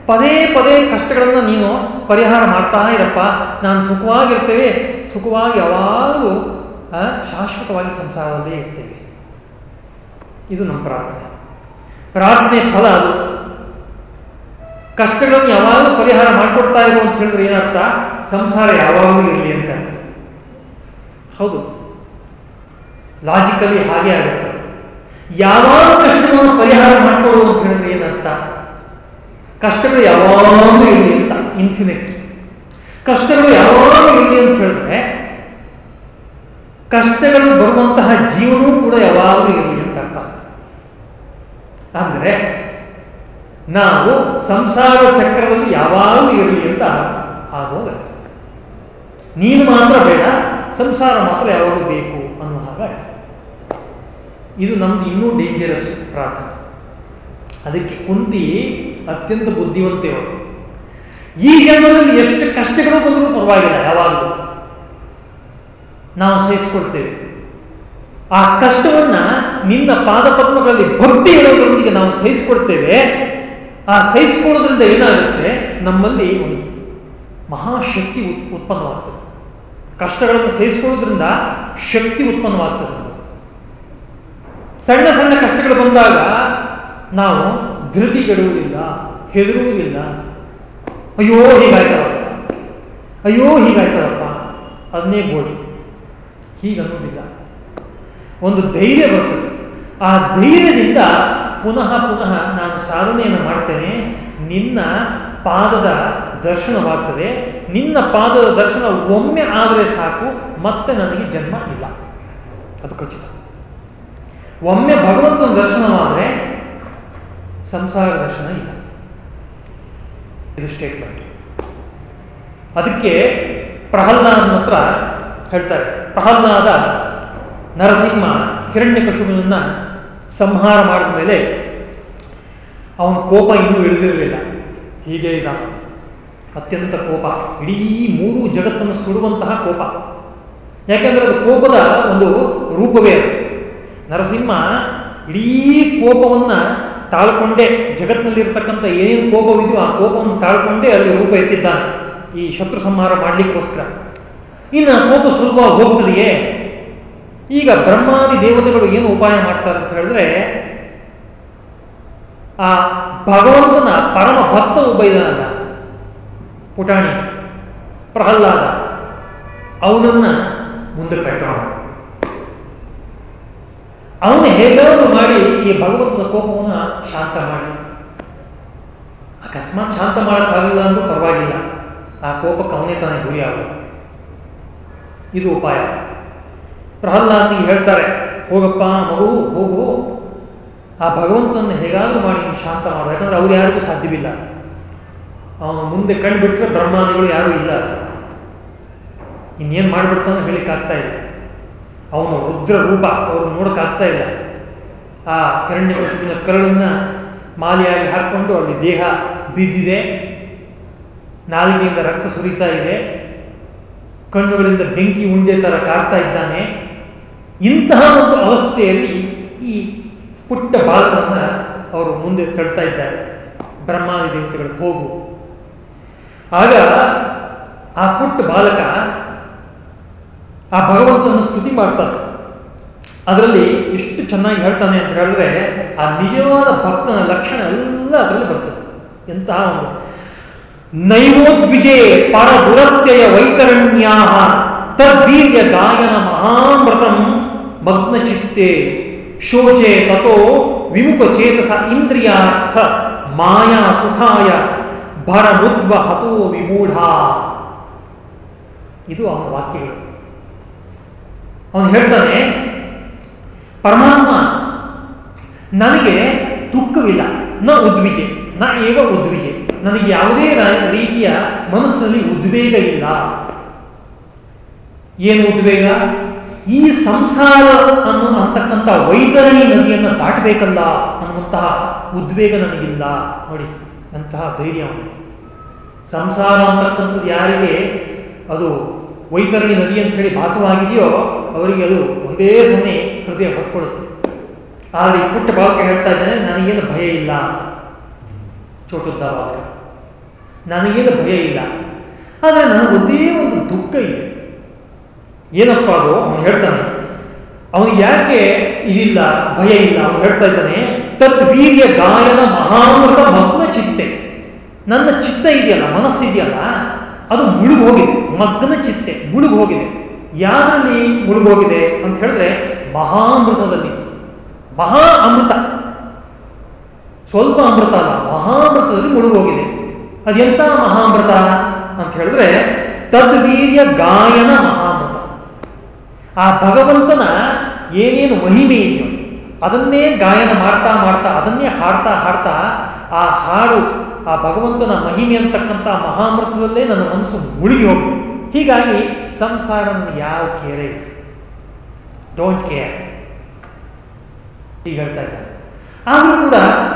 ಪದೇ ಪದೇ ಕಷ್ಟಗಳನ್ನ ನೀನು ಪರಿಹಾರ ಮಾಡ್ತಾ ಇರಪ್ಪ. ನಾನು ಸುಖವಾಗಿರ್ತೇವೆ, ಸುಖವಾಗಿ ಯಾವಾಗಲೂ ಶಾಶ್ವತವಾಗಿ ಸಂಸಾರದಲ್ಲೇ ಇರ್ತೇವೆ. ಇದು ನಮ್ಮ ಪ್ರಾರ್ಥನೆ. ಪ್ರಾರ್ಥನೆ ಫಲ ಅದು. ಕಷ್ಟಗಳನ್ನು ಯಾವಾಗಲೂ ಪರಿಹಾರ ಮಾಡಿಕೊಡ್ತಾ ಇರು ಅಂತ ಹೇಳಿದ್ರೆ ಏನರ್ಥ? ಸಂಸಾರ ಯಾವಾಗಲೂ ಇರಲಿ ಅಂತ ಹೌದು. ಲಾಜಿಕಲಿ ಹಾಗೆ ಆಗುತ್ತೆ. ಯಾವಾಗ ಕಷ್ಟವನ್ನು ಪರಿಹಾರ ಮಾಡ್ಕೊಳ್ಳೋದು ಅಂತ ಹೇಳಿದ್ರೆ ಏನರ್ಥ? ಕಷ್ಟಗಳು ಯಾವಾಗಲೂ ಇರಲಿ ಅಂತ ಇನ್ಫಿನಿಟ್ ಕಷ್ಟಗಳು ಯಾವಾಗಲೂ ಇರಲಿ ಅಂತ ಹೇಳಿದ್ರೆ, ಕಷ್ಟಗಳು ಬರುವಂತಹ ಜೀವನವೂ ಕೂಡ ಯಾವಾಗಲೂ ಇರಲಿ ಅಂತ ಅರ್ಥ ಅಂದರೆ, ನಾವು ಸಂಸಾರ ಚಕ್ರದಲ್ಲಿ ಯಾವಾಗಲೂ ಇರಲಿ ಅಂತ ಆಗೋಗತ್ತೆ ನೀನು ಮಾತ್ರ ಬೇಡ, ಸಂಸಾರ ಮಾತ್ರ ಯಾವಾಗಲೂ ಬೇಕು ಇದು ನಮ್ದು ಇನ್ನೂ ಡೇಂಜರಸ್ ಪ್ರಾರ್ಥನೆ ಅದಕ್ಕೆ ಕುಂತಿ ಅತ್ಯಂತ ಬುದ್ಧಿವಂತೆಯವರು ಈ ಜನ್ಮದಲ್ಲಿ ಎಷ್ಟು ಕಷ್ಟಗಳು ಬಂದರೂ ಪರವಾಗಿಲ್ಲ, ಯಾವಾಗಲೂ. ನಾವು ಸಹಿಸಿಕೊಡ್ತೇವೆ ಆ ಕಷ್ಟವನ್ನ ನಿನ್ನ ಪಾದಪದ್ಮಗಳಲ್ಲಿ ಭಕ್ತಿ ಹೇಳೋದ್ರೊಂದಿಗೆ ನಾವು ಸಹಿಸಿಕೊಡ್ತೇವೆ ಆ ಸಹಿಸಿಕೊಳ್ಳೋದ್ರಿಂದ ಏನಾಗುತ್ತೆ? ನಮ್ಮಲ್ಲಿ ಒಂದು ಮಹಾಶಕ್ತಿ ಉತ್ಪನ್ನವಾಗ್ತದೆ. ಕಷ್ಟಗಳನ್ನು ಸಹಿಸಿಕೊಳ್ಳೋದ್ರಿಂದ ಶಕ್ತಿ ಉತ್ಪನ್ನವಾಗ್ತದೆ. ಸಣ್ಣ ಸಣ್ಣ ಕಷ್ಟಗಳು ಬಂದಾಗ ನಾವು ಧೃತಿಗೆಡುವುದಿಲ್ಲ ಹೆದರುವುದಿಲ್ಲ. ಅಯ್ಯೋ, ಹೀಗಾಯ್ತಾರಪ್ಪ. ಅಯ್ಯೋ, ಹೀಗಾಯ್ತಾರಪ್ಪ. ಅದನ್ನೇ ಗೋಡಿ ಹೀಗನ್ನುವುದಿಲ್ಲ. ಒಂದು ಧೈರ್ಯ ಬರ್ತದೆ. ಆ ಧೈರ್ಯದಿಂದ ಪುನಃ ಪುನಃ ನಾನು ಸಾಧನೆಯನ್ನು ಮಾಡ್ತೇನೆ. ನಿನ್ನ ಪಾದದ ದರ್ಶನವಾಗ್ತದೆ. ನಿನ್ನ ಪಾದದ ದರ್ಶನ ಒಮ್ಮೆ ಆದರೆ ಸಾಕು, ಮತ್ತೆ ನನಗೆ ಜನ್ಮ ಇಲ್ಲ. ಅದು ಖಚಿತ. ಒಮ್ಮೆ ಭಗವಂತನ ದರ್ಶನವಾದರೆ ಸಂಸಾರ ದರ್ಶನ ಇಲ್ಲ. ಇದು ಸ್ಟೇಟ್ಮೆಂಟ್ ಅದಕ್ಕೆ ಪ್ರಹ್ಲಾದನ ಹತ್ರ ಹೇಳ್ತಾರೆ, ಪ್ರಹ್ಲಾದ ನರಸಿಂಹ ಹಿರಣ್ಯಕಶುವಿನನ್ನ ಸಂಹಾರ ಮಾಡಿದ ಮೇಲೆ ಅವನ ಕೋಪ ಇನ್ನೂ ಇಳಿದಿರಲಿಲ್ಲ. ಹೀಗೆ ಇದ್ದ ಅತ್ಯಂತ ಕೋಪ. ಇಡೀ ಮೂರು ಜಗತ್ತನ್ನು ಸುಡುವಂತಹ ಕೋಪ. ಯಾಕೆಂದ್ರೆ ಅದು ಕೋಪದ ಒಂದು ರೂಪವೇ ಅದು. ನರಸಿಂಹ ಇಡೀ ಕೋಪವನ್ನು ತಾಳ್ಕೊಂಡೇ. ಜಗತ್ತಿನಲ್ಲಿರ್ತಕ್ಕಂಥ ಏನೇನು ಕೋಪವಿದೆಯೋ ಆ ಕೋಪವನ್ನು ತಾಳ್ಕೊಂಡೇ ಅಲ್ಲಿ ರೂಪ ಎತ್ತಿದ್ದಾನೆ. ಈ ಶತ್ರು ಸಂಹಾರ ಮಾಡಲಿಕ್ಕೋಸ್ಕರ. ಇನ್ನು ಕೋಪ ಸುಲಭವಾಗಿ ಹೋಗ್ತದೆಯೇ? ಈಗ ಬ್ರಹ್ಮಾದಿ ದೇವತೆಗಳು ಏನು ಉಪಾಯ ಮಾಡ್ತಾರೆ ಅಂತ ಹೇಳಿದ್ರೆ, ಆ ಭಗವಂತನ ಪರಮ ಭಕ್ತ ಒಬ್ಬ ಇದ್ದಾನಲ್ಲ ಪುಟಾಣಿ ಪ್ರಹ್ಲಾದ, ಅವನನ್ನು ಮುಂದೆ ಕಟ್ಟೋಣ ಅವನು ಹೇಗಾದರೂ ಮಾಡಿ ಈ ಭಗವಂತನ ಕೋಪವನ್ನು ಶಾಂತ ಮಾಡಿ. ಅಕಸ್ಮಾತ್ ಶಾಂತ ಮಾಡೋಕ್ಕಾಗಲಿಲ್ಲ ಅಂದ್ರೂ ಪರವಾಗಿಲ್ಲ. ಆ ಕೋಪಕ್ಕೆ ಅವನೇ ತಾನೇ ಗುರಿ ಆಗಬೇಕು. ಇದು ಉಪಾಯ. ಪ್ರಹ್ಲಾದ್ ಹೇಳ್ತಾರೆ, ಹೋಗಪ್ಪ ಮಗು, ಹೋಗು. ಆ ಭಗವಂತನನ್ನು ಹೇಗಾದರೂ ಮಾಡಿ ಶಾಂತ ಮಾಡು. ಯಾಕಂದ್ರೆ ಅವ್ರು ಯಾರಿಗೂ ಸಾಧ್ಯವಿಲ್ಲ. ಅವನು ಮುಂದೆ ಕಂಡುಬಿಟ್ರೆ ಬ್ರಹ್ಮಾದಿಗಳು ಯಾರೂ ಇಲ್ಲ. ಇನ್ನೇನು ಮಾಡಿಬಿಡ್ತಾನೋ ಹೇಳಿಕ್ಕಾಗ್ತಾ ಇಲ್ಲ. ಅವನು ರುದ್ರ ರೂಪ ಅವರು ನೋಡೋಕ್ಕಾಗ್ತಾ ಇಲ್ಲ. ಆ ಕರಣ್ಯಕಶುವಿನ ಕರಳನ್ನು ಮಾಲೆಯಾಗಿ ಹಾಕ್ಕೊಂಡು ಅಲ್ಲಿ ದೇಹ ಬಿದ್ದಿದೆ. ನಾಲಿಗೆಯಿಂದ ರಕ್ತ ಸುರಿತಾ ಇದೆ. ಕಣ್ಣುಗಳಿಂದ ಬೆಂಕಿ ಉಂಡೆ ಥರ ಕಾಡ್ತಾ ಇದ್ದಾನೆ. ಇಂತಹ ಒಂದು ಅವಸ್ಥೆಯಲ್ಲಿ ಈ ಪುಟ್ಟ ಬಾಲಕನ್ನ ಅವರು ಮುಂದೆ ತಳ್ತಾ ಇದ್ದಾರೆ. ಬ್ರಹ್ಮಾದಿ ದೇವತೆಗಳು ಹೋಗು. ಆಗ ಆ ಪುಟ್ಟ ಬಾಲಕ ಆ ಭಗವಂತನ ಸ್ತುತಿ ಮಾಡ್ತಾನೆ. ಅದರಲ್ಲಿ ಎಷ್ಟು ಚೆನ್ನಾಗಿ ಹೇಳ್ತಾನೆ ಅಂತ ಹೇಳಿದ್ರೆ ಆ ನಿಜವಾದ ಭಕ್ತನ ಲಕ್ಷಣ ಎಲ್ಲ ಅದರಲ್ಲಿ ಬರ್ತದೆ. ಎಂತಹ ನೈವೋದ್ವಿಜೆ ಪರ ದುರತ್ಯಯ ವೈತರಣ್ಯ ತದ್ವೀರ್ಯ ಗಾಯನ ಮಹಾಮೃತಂ ಮಗ್ನ ಚಿತ್ತೆ ಶೋಚೆ ತಥೋ ವಿಮುಖ ಚೇತಸ ಇಂದ್ರಿಯಾರ್ಥ ಮಾಯಾ ಸುಖಾಯ ಭರಮುದ್ವ ಹತೋ ವಿಮೂಢ. ಇದು ಅವನ ವಾಕ್ಯಗಳು. ಅವನು ಹೇಳ್ತಾನೆ, ಪರಮಾತ್ಮ, ನನಗೆ ದುಃಖವಿಲ್ಲ, ನ ಉದ್ವಿಜೆ, ನ ಏವ ಉದ್ವಿಜೆ. ನನಗೆ ಯಾವುದೇ ರೀತಿಯ ಮನಸ್ಸಿನಲ್ಲಿ ಉದ್ವೇಗ ಇಲ್ಲ. ಏನು ಉದ್ವೇಗ? ಈ ಸಂಸಾರ ಅನ್ನೋ ಅಂತಕ್ಕಂಥ ವೈತರಣಿ ನದಿಯನ್ನು ದಾಟಬೇಕಲ್ಲ ಅನ್ನುವಂತಹ ಉದ್ವೇಗ ನನಗಿಲ್ಲ. ನೋಡಿ, ಅಂತಹ ಧೈರ್ಯ ಸಂಸಾರ ಅಂತಕ್ಕಂಥದ್ದು ಯಾರಿಗೆ? ಅದು ವೈತರಣಿ ನದಿ ಅಂತ ಹೇಳಿ ಭಾಸವಾಗಿದೆಯೋ, ಅವರಿಗೆ ಅದು ಒಂದೇ ಸಮಯ ಹೃದಯ ಹೊತ್ಕೊಳ್ಳುತ್ತೆ ಆದರೆ ಈ ಪುಟ್ಟ ಬಾಲಕ ಹೇಳ್ತಾ ಇದ್ದಾನೆ, ನನಗೇನು ಭಯ ಇಲ್ಲ ಚೋಟುದ್ದ ಬಾಲಕ ನನಗೇನು ಭಯ ಇಲ್ಲ. ಆದರೆ ನನಗೊಂದೇ ಒಂದು ದುಃಖ ಇದೆ. ಏನಪ್ಪ ಅದು? ಅವನು ಹೇಳ್ತಾನೆ ಅವನು ಯಾಕೆ ಇದಿಲ್ಲ, ಭಯ ಇಲ್ಲ? ಅವನು ಹೇಳ್ತಾ ಇದ್ದಾನೆ, ತತ್ ವೀರ್ಯ ಗಾಯನ ಮಹಾಮೃತ ಮಗ್ನ ಚಿತ್ತೆ. ನನ್ನ ಚಿತ್ತ ಇದೆಯಲ್ಲ, ಮನಸ್ಸಿದೆಯಲ್ಲ ಅದು ಮುಳುಗೋಗಿದೆ ಮಗ್ನ ಚಿತ್ತೆ ಮುಳುಗು ಹೋಗಿದೆ ಯಾರಲ್ಲಿ ಮುಳುಗೋಗಿದೆ ಅಂತ ಹೇಳಿದ್ರೆ ಮಹಾಮೃತದಲ್ಲಿ. ಮಹಾ ಅಮೃತ ಸ್ವಲ್ಪ ಅಮೃತ ಅಲ್ಲ, ಮಹಾಮೃತದಲ್ಲಿ ಮುಳುಗೋಗಿದೆ. ಅದೆಂತ ಮಹಾಮೃತ ಅಂತ ಹೇಳಿದ್ರೆ ತದ್ವೀರ್ಯ ಗಾಯನ ಮಹಾಮೃತ. ಆ ಭಗವಂತನ ಏನೇನು ಮಹಿಮೆ ಇದೆಯೋ ಅದನ್ನೇ ಗಾಯನ ಮಾಡ್ತಾ ಮಾಡ್ತಾ ಅದನ್ನೇ ಹಾಡ್ತಾ ಹಾಡ್ತಾ ಆ ಹಾಡು ಆ ಭಗವಂತನ ಮಹಿಮೆ ಅಂತಕ್ಕಂಥ ಮಹಾಮೃತದಲ್ಲೇ ನನ್ನ ಮನಸ್ಸು ಮುಳುಗಿ ಹೋಗಿ ಹೀಗಾಗಿ ಸಂಸಾರ ಯಾವ ಕೇರೆ? ಡೋಂಟ್ ಕೇರ್ ಈಗ ಹೇಳ್ತಾ ಇದ್ದಾರೆ ಆದರೂ ಕೂಡ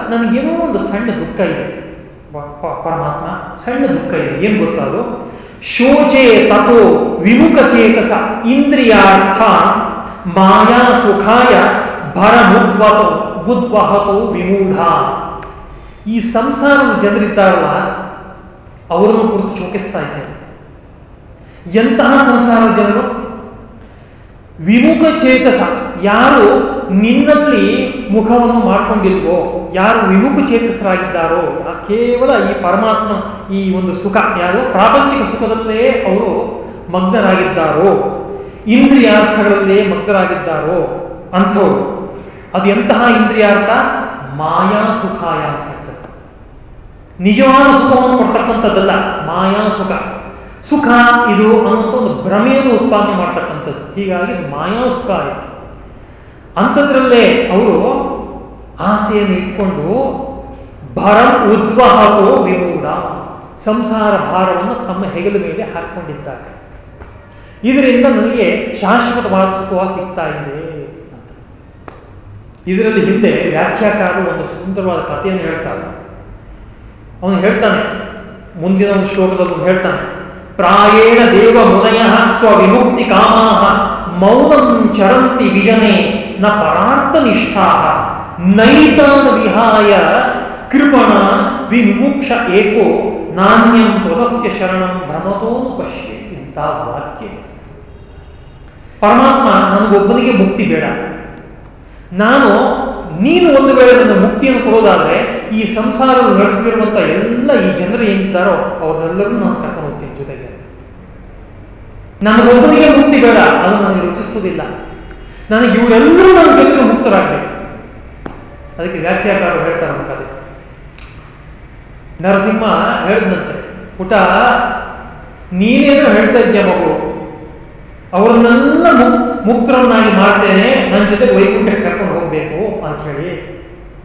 ನನಗೇನೋ ಒಂದು ಸಣ್ಣ ದುಃಖ ಇದೆ. ಪರಮಾತ್ಮ, ಸಣ್ಣ ದುಃಖ ಇದೆ. ಏನು ಗೊತ್ತಾದ್ರು ಶೋಚೆ ತಥೋ ವಿಮುಖ ಚೇತಸ ಇಂದ್ರಿಯಾರ್ಥ ಮಾಯಾ ಸುಖಾಯ ಭರ ಮುದ್ವತ ಬುದ್ವಹತೋ ವಿಮೂಢ ಈ ಸಂಸಾರದ ಜನರಿದ್ದಾರಲ್ಲ, ಅವರನ್ನು ಕುರಿತು ಶೋಕಿಸ್ತಾ ಇದ್ದೇನೆ. ಎಂತಹ ಸಂಸಾರದ ಜನರು? ವಿಮುಖ ಚೇತಸ ಯಾರು ನಿನ್ನಲ್ಲಿ ಮುಖವನ್ನು ಮಾಡ್ಕೊಂಡಿಲ್ವೋ, ಯಾರು ವಿಮುಖ ಚೇತಸರಾಗಿದ್ದಾರೋ ಕೇವಲ ಈ ಪರಮಾತ್ಮ, ಈ ಒಂದು ಸುಖ, ಯಾರು ಪ್ರಾಪಂಚಿಕ ಸುಖದಲ್ಲೇ ಅವರು ಮಗ್ನರಾಗಿದ್ದಾರೋ, ಇಂದ್ರಿಯಾರ್ಥಗಳಲ್ಲೇ ಮಗ್ನರಾಗಿದ್ದಾರೋ, ಅಂಥವ್ರು. ಅದು ಎಂತಹ ಇಂದ್ರಿಯಾರ್ಥ? ಮಾಯಾ ಸುಖಾಯಾರ್ಥ ನಿಜವಾದ ಸುಖವನ್ನು ಕೊಡ್ತಕ್ಕಂಥದ್ದಲ್ಲ ಮಾಯಾ ಸುಖ. ಸುಖ ಇದು ಅನ್ನುವಂಥ ಒಂದು ಭ್ರಮೆಯನ್ನು ಉತ್ಪಾದನೆ ಮಾಡ್ತಕ್ಕಂಥದ್ದು. ಹೀಗಾಗಿ ಮಾಯಾ ಸುಖ ಇದೆ ಅಂಥದ್ರಲ್ಲೇ ಅವರು ಆಸೆಯನ್ನು ಇಟ್ಕೊಂಡು ಭರ ಹಾಗೂ ವಿಮೂಢ, ಸಂಸಾರ ಭಾರವನ್ನು ತಮ್ಮ ಹೆಗಲ ಮೇಲೆ ಹಾಕ್ಕೊಂಡಿದ್ದಾರೆ ಇದರಿಂದ ನನಗೆ ಶಾಶ್ವತವಾದ ಸುಖ ಸಿಗ್ತಾ ಇದೆ ಇದರಲ್ಲಿ ಹಿಂದೆ ವ್ಯಾಖ್ಯಾಕಾರರು ಒಂದು ಸುಂದರವಾದ ಕಥೆಯನ್ನು ಹೇಳ್ತಾರೆ. ಅವನು ಹೇಳ್ತಾನೆ, ಮುಂದಿನ ಒಂದು ಶ್ಲೋಕದಲ್ಲಿ ಹೇಳ್ತಾನೆ, ಪ್ರಾಯೇಣ ದೇವ ಮುನಯ ಸ್ವವಿಮುಕ್ತಿ ಕಾಮಾ ಮೌನಂ ಚರಂತಿ ವಿಜನೆ, ನ ಪರಾರ್ಥ ನಿಷ್ಠಾ ನೈತಾನ್ ವಿಹಾಯ, ಕೃಪಣ ವಿಮುಕ್ಷ ಏಕೋ, ನಾಣ್ಯಂ ತ್ವದಸ್ಯ ಶರಣಂ ಭ್ರಮತೋನು ಪಶ್ಯೆ ಇಂಥ ವಾಕ್ಯ. ಪರಮಾತ್ಮ ನನಗೊಬ್ಬನಿಗೆ ಮುಕ್ತಿ ಬೇಡ. ನಾನು ನೀನು ಒಂದು ವೇಳೆ ನನ್ನ ಮುಕ್ತಿಯನ್ನು ಕೊಡೋದಾದ್ರೆ ಈ ಸಂಸಾರದ ನಡೆದಿರುವಂತ ಎಲ್ಲ ಈ ಜನರು ಏನಿದ್ದಾರೋ ಅವರೆಲ್ಲರೂ ನಾನು ಕರ್ಕೊಂಡು ಹೋಗ್ತೀನಿ ಜೊತೆಗೆ. ನನಗೊಬ್ಬನಿಗೆ ಮುಕ್ತಿ ಬೇಡ ಅದು ನನಗೆ ರುಚಿಸುವುದಿಲ್ಲ ನನಗೆ ಇವರೆಲ್ಲರೂ ನನ್ನ ಜೊತೆಗೆ ಮುಕ್ತರಾಗಬೇಕು. ಅದಕ್ಕೆ ವ್ಯಾಖ್ಯಾಕಾರರು ಹೇಳ್ತಾರೆ ನಮ್ಮ ಕಥೆ. ನರಸಿಂಹ ಹೇಳಿದಂತೆ ಪುಟ, ನೀನೇನು ಹೇಳ್ತಾ ಇದ್ದೀಯಾ ಮಗು? ಅವರನ್ನೆಲ್ಲ ಮುಕ್ತರನ್ನಾಗಿ ಮಾಡ್ತೇನೆ ನನ್ನ ಜೊತೆ ವೈಕುಂಠಕ್ಕೆ ಕರ್ಕೊಂಡು ಹೋಗಬೇಕು ಅಂತ ಹೇಳಿ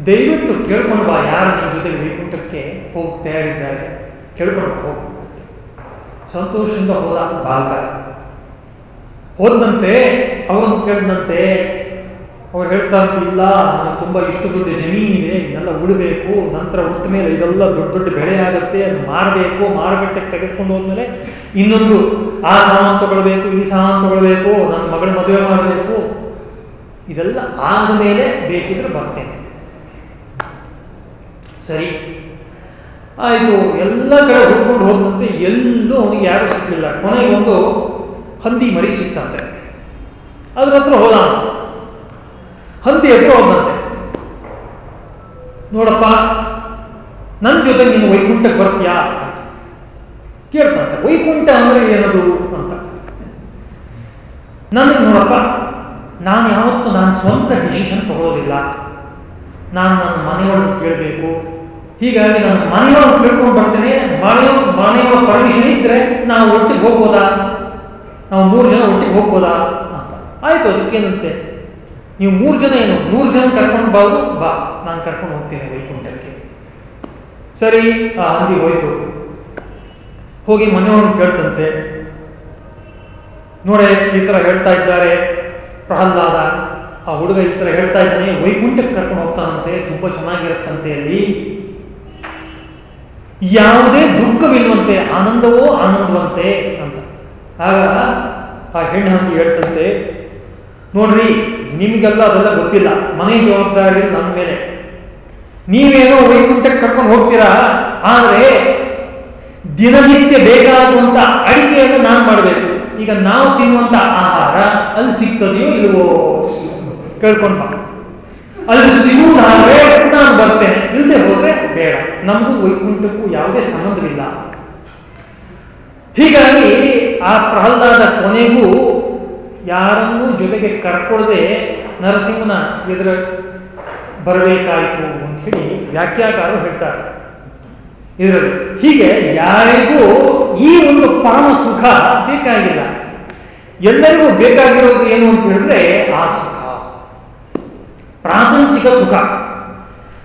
ದಯವಿಟ್ಟು ಕೇಳ್ಕೊಂಡು ಬಾ ಯಾರು ನನ್ನ ಜೊತೆ ವೈಕುಂಠಕ್ಕೆ ಹೋಗಿ, ತಯಾರಿದ್ದಾರೆ. ಕೇಳ್ಕೊಂಡು ಹೋಗು. ಸಂತೋಷದಿಂದ ಹೋದ ಬಾಲಕ. ಹೋದಂತೆ ಅವರನ್ನು ಕೇಳಿದಂತೆ ಅವ್ರು ಹೇಳ್ತಾ ಇಲ್ಲ, ನನಗೆ ತುಂಬ ಇಷ್ಟು ದೊಡ್ಡ ಜಮೀನಿದೆ, ಇದೆಲ್ಲ ಉಳಬೇಕು, ನಂತರ ಉಟ್ಟ ಮೇಲೆ ಇದೆಲ್ಲ ದೊಡ್ಡ ದೊಡ್ಡ ಬೆಳೆ ಆಗುತ್ತೆ ಮಾರಬೇಕು, ಮಾರುಕಟ್ಟೆಗೆ ತೆಗೆದುಕೊಂಡು ಹೋದ್ಮೇಲೆ ಇನ್ನೊಂದು, ಆ ಸಾಮಾನು ತಗೊಳ್ಬೇಕು, ಈ ಸಾಮಾನು ತಗೊಳ್ಬೇಕು, ನನ್ನ ಮಗಳ ಮದುವೆ ಮಾಡಬೇಕು, ಇದೆಲ್ಲ ಆದಮೇಲೆ ಬೇಕಿದ್ರೆ ಬರ್ತೇನೆ. ಸರಿ. ಆಯಿತು, ಎಲ್ಲ ಕಡೆ ಹುಡ್ಕೊಂಡು ಹೋದಂತೆ ಎಲ್ಲೂ ಅವನಿಗೆ ಯಾರು ಸಿಕ್ಕಲಿಲ್ಲ ಕೊನೆಗೆ ಒಂದು ಹಂದಿ ಮರಿ ಸಿಕ್ತಂತೆ. ಅದ್ರ ಹತ್ರ ಹೋದ ಹಂದಿ ಹತ್ರ ಹೋದಂತೆ. ನೋಡಪ್ಪ ನನ್ನ ಜೊತೆ ನೀನು ವೈಕುಂಠಕ್ಕೆ ಬರ್ತೀಯಾ ಕೇಳ್ತಂತೆ ವೈಕುಂಠ ಅಂದ್ರೆ ಏನದು ಅಂತ. ನನಗೆ ನೋಡಪ್ಪ, ನಾನು ಯಾವತ್ತೂ ನಾನು ಸ್ವಂತ ಡಿಸಿಷನ್ ತಗೊಳ್ಳೋದಿಲ್ಲ ನಾನು ನನ್ನ ಮನೆಯೊಳಗೆ ಕೇಳಬೇಕು. ಹೀಗಾಗಿ ನಾನು ಮನೆಯೊಳಗೆ ಕೇಳ್ಕೊಂಡು ಬರ್ತೇನೆ. ಮನೆಯ ಮನೆಯವರ ಪರ್ಮಿಷನ್ ಇದ್ರೆ ನಾವು ಒಟ್ಟಿಗೆ ಹೋಗ್ಬೋದಾ? ನಾವು ಮೂರು ಜನ ಒಟ್ಟಿಗೆ ಹೋಗ್ಬೋದಾ ಅಂತ. ಆಯ್ತು, ಅದಕ್ಕೇನಂತೆ? ನೀವು ಮೂರು ಜನ ಏನು? ನೂರು ಜನ ಕರ್ಕೊಂಡು ಬಾವು? ಬಾ, ನಾನು ಕರ್ಕೊಂಡು ಹೋಗ್ತೇನೆ ವೈಕುಂಠಕ್ಕೆ. ಸರಿ, ಆ ಹಂದಿ ಹೋಯ್ತು. ಹೋಗಿ ಮನೆಯವ್ರನ್ನ ಕೇಳ್ತಂತೆ. ನೋಡೆ, ಈ ತರ ಹೇಳ್ತಾ ಇದ್ದಾರೆ ಪ್ರಹ್ಲಾದ. ಆ ಹುಡುಗ ಈ ತರ ಹೇಳ್ತಾ ಇದ್ದಾನೆ, ವೈಕುಂಠಕ್ಕೆ ಕರ್ಕೊಂಡು ಹೋಗ್ತಾನಂತೆ, ತುಂಬಾ ಚೆನ್ನಾಗಿರುತ್ತಂತೆ ಅಲ್ಲಿ. ಯಾವುದೇ ದುಃಖವಿಲ್ವಂತೆ, ಆನಂದವೋ ಆನಂದವಂತೆ ಅಂತ. ಆಗ ಆ ಹೆಣ್ಣು ಹಂದಿ ಹೇಳ್ತಂತೆ ನೋಡ್ರಿ, ನಿಮಗೆಲ್ಲ ಅದೆಲ್ಲ ಗೊತ್ತಿಲ್ಲ. ಮನೆ ಜವಾಬ್ದಾರಿ ನನ್ನ ಮೇಲೆ. ನೀವೇನೋ ವೈಕುಂಠಕ್ಕೆ ಕರ್ಕೊಂಡು ಹೋಗ್ತೀರಾ? ಆದರೆ, ದಿನನಿತ್ಯ ಬೇಕಾಗುವಂತ ಅಡಿಕೆಯನ್ನು ನಾನು ಮಾಡಬೇಕು. ಈಗ ನಾವು ತಿನ್ನುವಂತ ಆಹಾರ ಅಲ್ಲಿ ಸಿಗ್ತದೆಯೋ ಇಲ್ವೋ? ಕೇಳ್ಕೊಂಡ್ಬ ಬಾ. ಅಲ್ಲಿ ಸಿಗುವುದಾದ್ರೆ ನಾನು ಬರ್ತೇನೆ. ಇಲ್ಲದೆ ಹೋದ್ರೆ ಬೇಡ. ನಮಗೂ ವೈಕುಂಠಕ್ಕೂ ಯಾವುದೇ ಸಂಬಂಧವಿಲ್ಲ. ಹೀಗಾಗಿ ಆ ಪ್ರಹ್ಲಾದ ಕೊನೆಗೂ ಯಾರನ್ನೂ ಜೊತೆಗೆ ಕರ್ಕೊಳ್ಳದೆ ನರಸಿಂಹನ ಎದುರ ಬರಬೇಕಾಯಿತು ಅಂತ ಹೇಳಿ ವ್ಯಾಖ್ಯಾಕಾರರು ಹೇಳ್ತಾರೆ. ಇದರಲ್ಲಿ ಹೀಗೆ ಯಾರಿಗೂ ಈ ಒಂದು ಪರಮ ಸುಖ ಬೇಕಾಗಿಲ್ಲ. ಎಲ್ಲರಿಗೂ ಬೇಕಾಗಿರೋದು ಏನು ಅಂತ ಹೇಳಿದ್ರೆ ಆ ಸುಖ. ಪ್ರಾಪಂಚಿಕ ಸುಖ.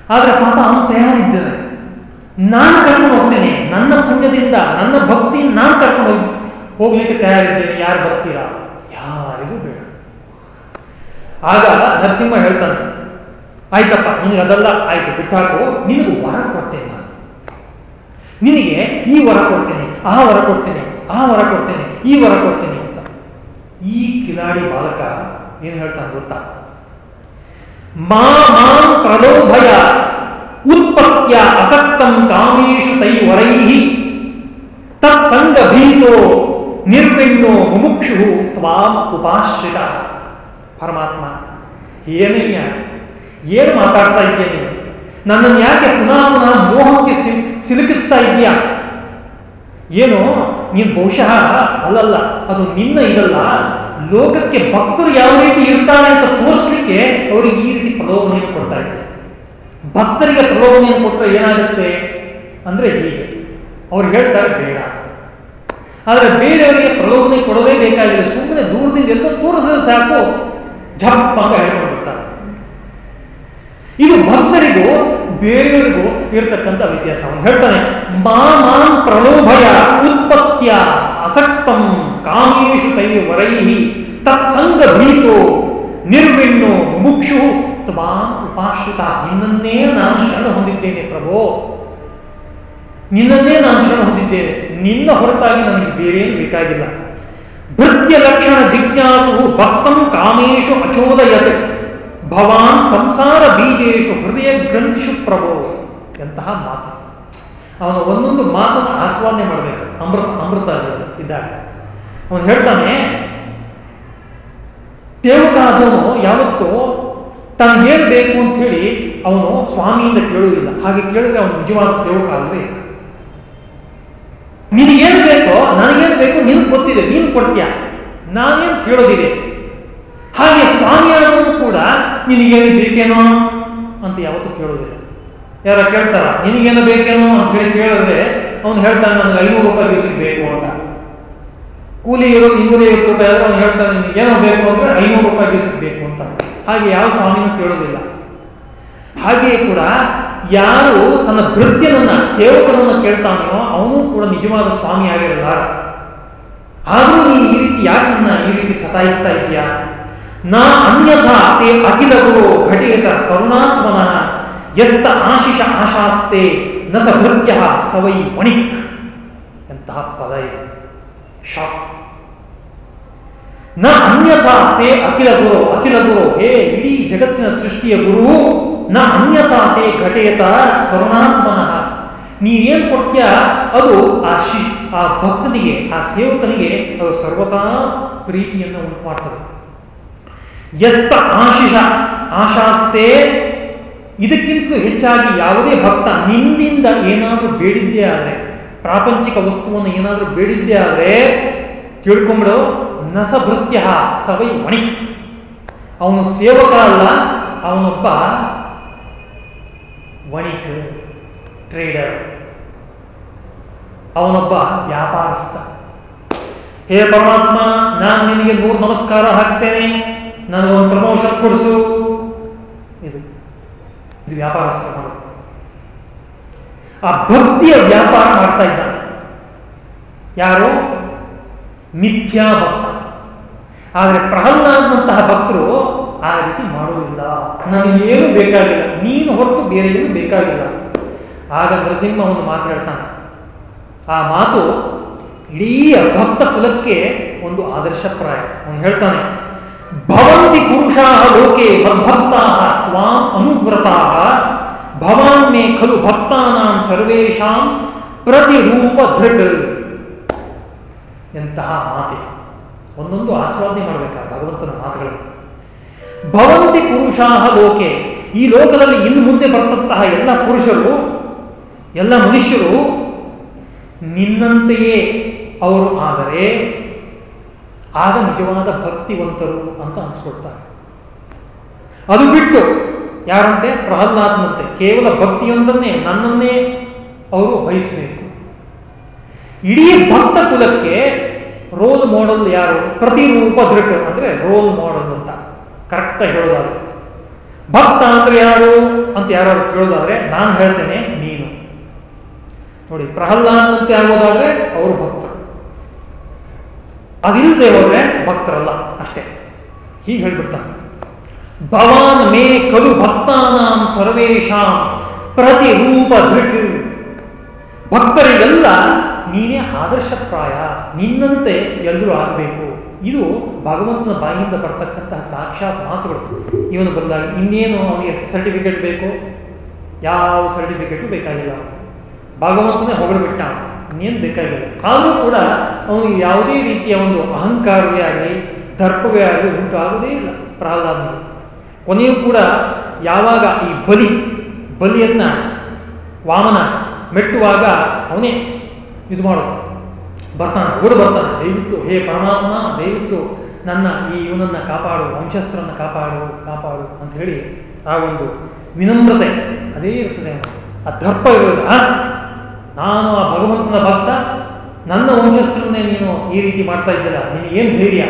ಆದ್ರೆ ಪಾಪ ಅವನು ತಯಾರಿದ್ದಾನೆ. ನಾನು ಕರ್ಕೊಂಡು ಹೋಗ್ತೇನೆ. ನನ್ನ ಪುಣ್ಯದಿಂದ, ನನ್ನ ಭಕ್ತಿ, ನಾನು ಕರ್ಕೊಂಡು ಹೋಗಿ ಹೋಗ್ಲಿಕ್ಕೆ ತಯಾರಿದ್ದೇನೆ. ಯಾರು ಬರ್ತೀರಾ ಯಾರಿಗೂ ಬೇಡ. ಆಗ ನರಸಿಂಹ ಹೇಳ್ತಾನೆ, ಆಯ್ತಪ್ಪ, ನಿನಗೆ ಅದೆಲ್ಲ ಆಯ್ತು, ಬಿಟ್ಟಾಕು, ನಿನಗೆ ವರ ಕೊಡ್ತೇನೆ ನಾನು. ನಿನಗೆ ಈ ವರ ಕೊಡ್ತೇನೆ, ಆ ವರ ಕೊಡ್ತೇನೆ, ಆ ವರ ಕೊಡ್ತೇನೆ, ಈ ವರ ಕೊಡ್ತೇನೆ ಅಂತ. ಈ ಕಿಲಾಡಿ ಬಾಲಕ ಏನು ಹೇಳ್ತಾನೆ ಗೊತ್ತಾ? ಮಾ ಮಾಂ ಪ್ರಲೋಭಯ ಉತ್ಪತ್ತಿಯ ಅಸಕ್ತಂ ಕಾಮೇಶು ತೈ ವರೈ ತತ್ಸಂಗ ಭೀತೋ ನಿರ್ವಿಣ್ಣೋ ಮುಮುಕ್ಷು ತ್ವಾಂ ಉಪಾಶ್ರಿತ. ಪರಮಾತ್ಮ ಏನಯ್ಯ ಏನು ಮಾತಾಡ್ತಾ ಇದೆಯಾ ನೀನು? ನನ್ನನ್ನು ಯಾಕೆ ಪುನಃ ಪುನಃ ಮೋಹಕ್ಕೆ ಸಿಲುಕಿಸ್ತಾ ಇದೆಯಾ ಏನು, ನೀನು ಬಹುಶಃ ಅಲ್ಲಲ್ಲ, ಅದು ನಿನ್ನ ಇದಲ್ಲ. ಲೋಕಕ್ಕೆ ಭಕ್ತರು ಯಾವ ರೀತಿ ಇರ್ತಾರೆ ಅಂತ ತೋರಿಸ್ಲಿಕ್ಕೆ ಅವರಿಗೆ ಈ ರೀತಿ ಪ್ರಲೋಭನೆಯನ್ನು ಕೊಡ್ತಾ ಇದ್ದಾರೆ ಭಕ್ತರಿಗೆ ಪ್ರಲೋಭನೆಯನ್ನು ಕೊಟ್ಟರೆ ಏನಾಗುತ್ತೆ? ಅಂದರೆ ಹೀಗೆ. ಅವ್ರು ಹೇಳ್ತಾರೆ ಬೇಡ. ಆದರೆ ಬೇರೆಯವರಿಗೆ ಪ್ರಲೋಭನೆ ಕೊಡೋದೇ ಬೇಕಾಗಿದೆ ಸುಮ್ಮನೆ ದೂರದಿಂದ ಎಲ್ಲ ತೋರಿಸಿದ್ರೆ ಸಾಕು. ಝಪ್ ಅಂತ ಹೇಳ್ಕೊಂಡ್ಬಿಡ್ತಾರೆ ಇದು ಭಕ್ತರಿಗೂ, ಬೇರೆಯವರಿಗೂ ಇರತಕ್ಕಂಥ ವ್ಯತ್ಯಾಸ ಅವನು ಹೇಳ್ತಾನೆ. ಮಾ ಮಾಂ ಪ್ರಲೋಭಯ ಉತ್ಪತ್ತಿಯ ಅಸಕ್ತಂ ಕಾಮೇಶು ಕೈ ವರೈಹಿ ತತ್ಸಂಗ ಭೀತೋ ನಿರ್ವಿಣ್ಣು ಮುಕ್ಷು ತ್ವಾಂ ಉಪಾಶ್ರಿತ. ನಿನ್ನನ್ನೇ ನಾನು ಶರಣ ಹೊಂದಿದ್ದೇನೆ ಪ್ರಭೋ. ನಿನ್ನನ್ನೇ ನಾನು ಶರಣ ಹೊಂದಿದ್ದೇನೆ. ನಿನ್ನ ಹೊರತಾಗಿ ನನಗೆ ಬೇರೆ ಬೇಕಾಗಿಲ್ಲ. ಭೃತ್ಯ ಲಕ್ಷಣ ಜಿಜ್ಞಾಸು ಭಕ್ತಂ ಕಾಮೇಶು ಅಚೋದಯತೆ. ಭವಾನ್ ಸಂಸಾರ ಬೀಜೇಶು ಹೃದಯ ಗ್ರಂಥಿಷು ಪ್ರಭೋ ಎಂತಹ ಮಾತು. ಅವನು ಒಂದೊಂದು ಮಾತನ್ನು ಆಸ್ವಾದನೆ ಮಾಡಬೇಕು. ಅಮೃತ ಅಮೃತ ಇದ್ದಾಗ. ಅವನು ಹೇಳ್ತಾನೆ ದೇವತಾದವನು ಯಾವತ್ತೂ ತನಗೇನು ಬೇಕು ಅಂತ ಹೇಳಿ ಅವನು ಸ್ವಾಮಿಯಿಂದ ಕೇಳುವುದಿಲ್ಲ. ಹಾಗೆ ಕೇಳಿದ್ರೆ ಅವನು ನಿಜವಾದ ಸೇವಕ ನಿನಗೇನು ಬೇಕೋ, ನನಗೇನು ಬೇಕೋ ನಿನಗೆ ಗೊತ್ತಿದೆ, ನೀನು ಕೊಡ್ತೀಯ. ನಾನೇನು ಕೇಳೋದಿದೆ. ಹಾಗೆ ಸ್ವಾಮಿಯಾದರೂ ಕೂಡ, ನಿನಗೇನು ಬೇಕೇನೋ ಅಂತ ಯಾವತ್ತೂ ಕೇಳೋದಿಲ್ಲ. ಯಾರ ಕೇಳ್ತಾರ, ನಿನಗೇನು ಬೇಕೇನೋ ಅಂತ ಹೇಳಿ ಕೇಳಿದ್ರೆ, ಅವನು ಹೇಳ್ತಾನೆ, ನನಗೆ ಐನೂರು ರೂಪಾಯಿ ದಿವಸಕ್ಕೆ ಬೇಕು ಅಂತ. ಕೂಲಿ ಇರೋ ಇನ್ನೂರೈವತ್ತು ರೂಪಾಯಿ ಆದ್ರೆ ಅವನು ಹೇಳ್ತಾನೆ, ನಿನಗೆ ಏನೋ ಬೇಕು ಅಂದ್ರೆ ಐನೂರು ರೂಪಾಯಿ ದಿವಸಕ್ಕೆ ಬೇಕು ಅಂತ. ಹಾಗೆ ಯಾವ ಸ್ವಾಮಿನೂ ಕೇಳೋದಿಲ್ಲ. ಹಾಗೆಯೇ ಕೂಡ ಯಾರು ತನ್ನ ಭೃತ್ಯನನ್ನ ಸೇವಕನನ್ನ ಕೇಳ್ತಾನೋ ಅವನು ಕೂಡ ನಿಜವಾದ ಸ್ವಾಮಿ ಆಗಿರಲ್ಲ. ಆದರೂ ನೀನು ಈ ರೀತಿ ಯಾಕೆ ನನ್ನ ಈ ರೀತಿ ಸತಾಯಿಸ್ತಾ ಇದೆಯಾ ನಾ ಅನ್ಯಥಾ ತೇ ಅಖಿಲ ಗುರು ಘಟೇತ ಕರುಣಾತ್ಮನ ಎಸ್ತ ಆಶಿಷ ಆಶಾಸ್ತೆ ನ ಸ ಭೃತ್ಯ ಸವೈ ಮಣಿಕ್ ಎಂತಹ ಪದ ಇದೆ. ಶಾಕ್ನ ಅನ್ಯಥಾ ತೇ ಅಖಿಲ ಗುರು ಅಖಿಲ ಗುರು, ಹೇ ಇಡೀ ಜಗತ್ತಿನ ಸೃಷ್ಟಿಯ ಗುರು ನ ಅನ್ಯತಾತೆ ತೇ ಘಟೇತ ಕರುಣಾತ್ಮನಃ. ನೀನೇನು ಕೊಡ್ತೀಯ? ಅದು ಆ ಶಿ, ಆ ಭಕ್ತನಿಗೆ, ಆ ಸೇವಕನಿಗೆ ಅದು ಸರ್ವತಾ ಪ್ರೀತಿಯನ್ನು ಉಂಟು ಮಾಡ್ತದೆ ಎಸ್ತ ಆಶಿಷ, ಆಶಾಸ್ತೆ. ಇದಕ್ಕಿಂತಲೂ ಹೆಚ್ಚಾಗಿ ಯಾವುದೇ ಭಕ್ತ ನಿಂದಿಂದ ಏನಾದರೂ ಬೇಡಿದ್ದೇ ಆದರೆ, ಪ್ರಾಪಂಚಿಕ ವಸ್ತುವನ್ನು ಏನಾದರೂ ಬೇಡಿದ್ದೇ ಆದರೆ ತಿಳ್ಕೊಂಬಿಡು ನಸಭೃತ್ಯ ಸವೈ ಮಣಿ ಅವನು ಸೇವಕ ಅಲ್ಲ, ಅವನೊಬ್ಬ ವಣಿಕ್ ಟ್ರೇಡರ್ ಅವನೊಬ್ಬ ವ್ಯಾಪಾರಸ್ಥ. ಹೇ ಪರಮಾತ್ಮ, ನಾನು ನಿನಗೆ ನೂರು ನಮಸ್ಕಾರ ಹಾಕ್ತೇನೆ. ನನಗೊಂದು ಪ್ರಮೋಷನ್ ಕೊಡಿಸು. ಇದು ಇದು ವ್ಯಾಪಾರಸ್ಥ ಆ ಭಕ್ತಿಯ ವ್ಯಾಪಾರ ಮಾಡ್ತಾ ಇದ್ದಾನೆ. ಯಾರು? ಮಿಥ್ಯಾ ಭಕ್ತ ಆದರೆ ಪ್ರಹ್ಲಾದ್ನಂತಹ ಭಕ್ತರು ಆ ರೀತಿ ಮಾಡುವುದಿಲ್ಲ ನನಗೇನು ಬೇಕಾಗಿಲ್ಲ. ನೀನು ಹೊರತು ಬೇರೆ ಏನು ಬೇಕಾಗಿಲ್ಲ. ಆಗ ನರಸಿಂಹ ಒಂದು ಮಾತು ಹೇಳ್ತಾನೆ. ಆ ಮಾತು ಇಡೀ ಭಕ್ತ ಕುಲಕ್ಕೆ ಒಂದು ಆದರ್ಶಪ್ರಾಯ. ಅವನು ಹೇಳ್ತಾನೆ, ಭವಂತಿ ಪುರುಷಾ ಲೋಕೆ ಮದ್ಭಕ್ತಾ ತ್ವಾಂ ಅನುವ್ರತಾ ಭವಾನ್ ಮೇ ಖಲು ಭಕ್ತಾನಾಂ ಸರ್ವೇಷಾಂ ಪ್ರತಿರೂಪ ಧೃಕ್ ಎಂತಹ ಮಾತೆ ಒಂದೊಂದು ಆಸ್ವಾದನೆ ಮಾಡಬೇಕಾ ಭಗವಂತನ ಮಾತುಗಳು. ಭವಂತಿ ಪುರುಷಾಹ ಲೋಕೆ. ಈ ಲೋಕದಲ್ಲಿ ಇನ್ನು ಮುಂದೆ ಬರ್ತಂತಹ ಎಲ್ಲ ಪುರುಷರು, ಎಲ್ಲ ಮನುಷ್ಯರು ನಿನ್ನಂತೆಯೇ ಅವರು ಆದರೆ ಆಗ ನಿಜವಾದ ಭಕ್ತಿವಂತರು ಅಂತ ಅನಿಸ್ಕೊಡ್ತಾರೆ ಅದು ಬಿಟ್ಟು ಯಾರಂತೆ? ಪ್ರಹ್ಲಾದ್ನಂತೆ. ಕೇವಲ ಭಕ್ತಿಯೊಂದನ್ನೇ, ನನ್ನನ್ನೇ ಅವರು ಬಯಸಬೇಕು. ಇಡೀ ಭಕ್ತ ಕುಲಕ್ಕೆ ರೋಲ್ ಮಾಡೆಲ್ ಯಾರು? ಪ್ರತಿರೂಪ ದೃಢ ಅಂದರೆ ರೋಲ್ ಮಾಡೆಲ್ ಅಂತ. ಕರೆಕ್ಟಾಗಿ ಹೇಳೋದಾದ್ರೆ. ಭಕ್ತ ಅಂದ್ರೆ ಯಾರು ಅಂತ ಯಾರು ಕೇಳೋದಾದ್ರೆ ನಾನು ಹೇಳ್ತೇನೆ ನೀನು. ನೋಡಿ ಪ್ರಹ್ಲಾದ್ನಂತೆ ಆಗೋದಾದ್ರೆ ಅವರು ಭಕ್ತರು ಅದಿಲ್ಲದೆ ಹೋದ್ರೆ ಭಕ್ತರಲ್ಲ, ಅಷ್ಟೇ. ಹೀಗೆ ಹೇಳ್ಬಿಡ್ತಾನೆ. ಭವಾನ್ ಮೇ ಕಲು ಭಕ್ತಾನಾಂ ಸರ್ವೇಶಾಂ ಪ್ರತಿರೂಪ ಧೃಕ್ ಭಕ್ತರಿಗೆಲ್ಲ ನೀನೇ ಆದರ್ಶಪ್ರಾಯ, ನಿನ್ನಂತೆ ಎಲ್ಲರೂ ಆಗಬೇಕು. ಇದು ಭಗವಂತನ ಬಾಯಿಯಿಂದ ಬರ್ತಕ್ಕಂತಹ ಸಾಕ್ಷಾತ್ ಮಾತುಗಳು. ಇವನು ಬಂದಾಗ ಇನ್ನೇನು ಅವನಿಗೆ ಸರ್ಟಿಫಿಕೇಟ್ ಬೇಕು? ಯಾವ ಸರ್ಟಿಫಿಕೇಟು ಬೇಕಾಗಿಲ್ಲ. ಭಗವಂತನೇ ಹೊಗಳ್ಬಿಟ್ಟ ಇನ್ನೇನು ಬೇಕಾಗಿಲ್ಲ. ಆದರೂ ಕೂಡ ಅವನಿಗೆ ಯಾವುದೇ ರೀತಿಯ ಒಂದು ಅಹಂಕಾರವೇ ಆಗಲಿ, ದರ್ಪವೇ ಆಗಲಿ ಉಂಟು ಆಗೋದೇ ಇಲ್ಲ. ಪ್ರಹ್ಲಾದ ಕೊನೆಯೂ ಕೂಡ ಯಾವಾಗ ಈ ಬಲಿ, ಬಲಿಯನ್ನು ವಾಮನ ಮೆಟ್ಟುವಾಗ ಅವನೇ ಇದು ಮಾಡೋದು ಬರ್ತಾನೆ ಓಡಿ ಬರ್ತಾನೆ. ದಯವಿಟ್ಟು, ಹೇ ಪರಮಾತ್ಮ, ದಯವಿಟ್ಟು ನನ್ನ ಈ ಇವನನ್ನು ಕಾಪಾಡು ವಂಶಸ್ತ್ರನ ಕಾಪಾಡು ಕಾಪಾಡು ಅಂತ ಹೇಳಿ ಆ ಒಂದು ವಿನಮ್ರತೆ, ಅದೇ ಇರ್ತದೆ ಆ ದರ್ಪ ಇರೋದು ನಾನು ಆ ಭಗವಂತನ ಭಕ್ತ, ನನ್ನ ವಂಶಸ್ತ್ರನ್ನೇ ನೀನು ಈ ರೀತಿ ಮಾಡ್ತಾ ಇದ್ದಿಲ್ಲ ನೀನು ಏನು ಧೈರ್ಯ?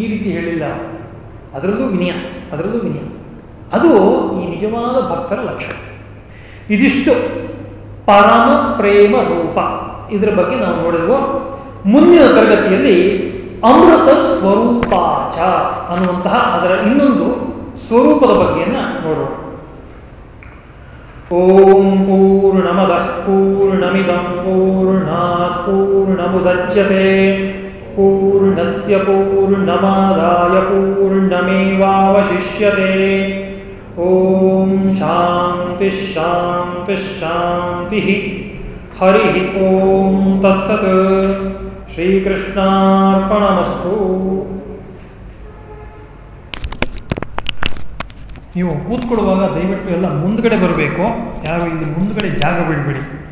ಈ ರೀತಿ ಹೇಳಿಲ್ಲ. ಅದರಲ್ಲೂ ವಿನಯ ಅದರಲ್ಲೂ ವಿನಯ. ಅದು ಈ ನಿಜವಾದ ಭಕ್ತರ ಲಕ್ಷಣ. ಇದಿಷ್ಟು ಪರಮ ಪ್ರೇಮ ರೂಪ. ಇದರ ಬಗ್ಗೆ ನಾವು ನೋಡಿದ್ವು ಮುಂದಿನ ತರಗತಿಯಲ್ಲಿ ಅಮೃತ ಸ್ವರೂಪಾಚ ಅನ್ನುವಂತಹ ಅದರ ಇನ್ನೊಂದು ಸ್ವರೂಪದ ಬಗ್ಗೆಯನ್ನು ನೋಡೋಣ. ಓಂ ಪೂರ್ಣಮದ ಪೂರ್ಣಮಿದಂ ಪೂರ್ಣಾತ್ ಪೂರ್ಣಮುದಚ್ಯತೆ. ಪೂರ್ಣಸ್ಯ ಪೂರ್ಣಮಾದಾಯ ಪೂರ್ಣಮೇವಾವಶಿಷ್ಯತೆ. ಓಂ ಶಾಂತಿ ಶಾಂತಿ ಶಾಂತಿ ಹರಿ ಓಂ ತತ್ಸತ್. ಶ್ರೀಕೃಷ್ಣಾರ್ಪಣಮಸ್ತು. ನೀವು ಕೂತ್ಕೊಳ್ಳುವಾಗ ದಯವಿಟ್ಟು ಎಲ್ಲ ಮುಂದ್ಗಡೆ ಬರಬೇಕು. ಯಾವ ಇಲ್ಲಿ ಮುಂದ್ಗಡೆ ಜಾಗ ಬಿಡಬೇಡಿ.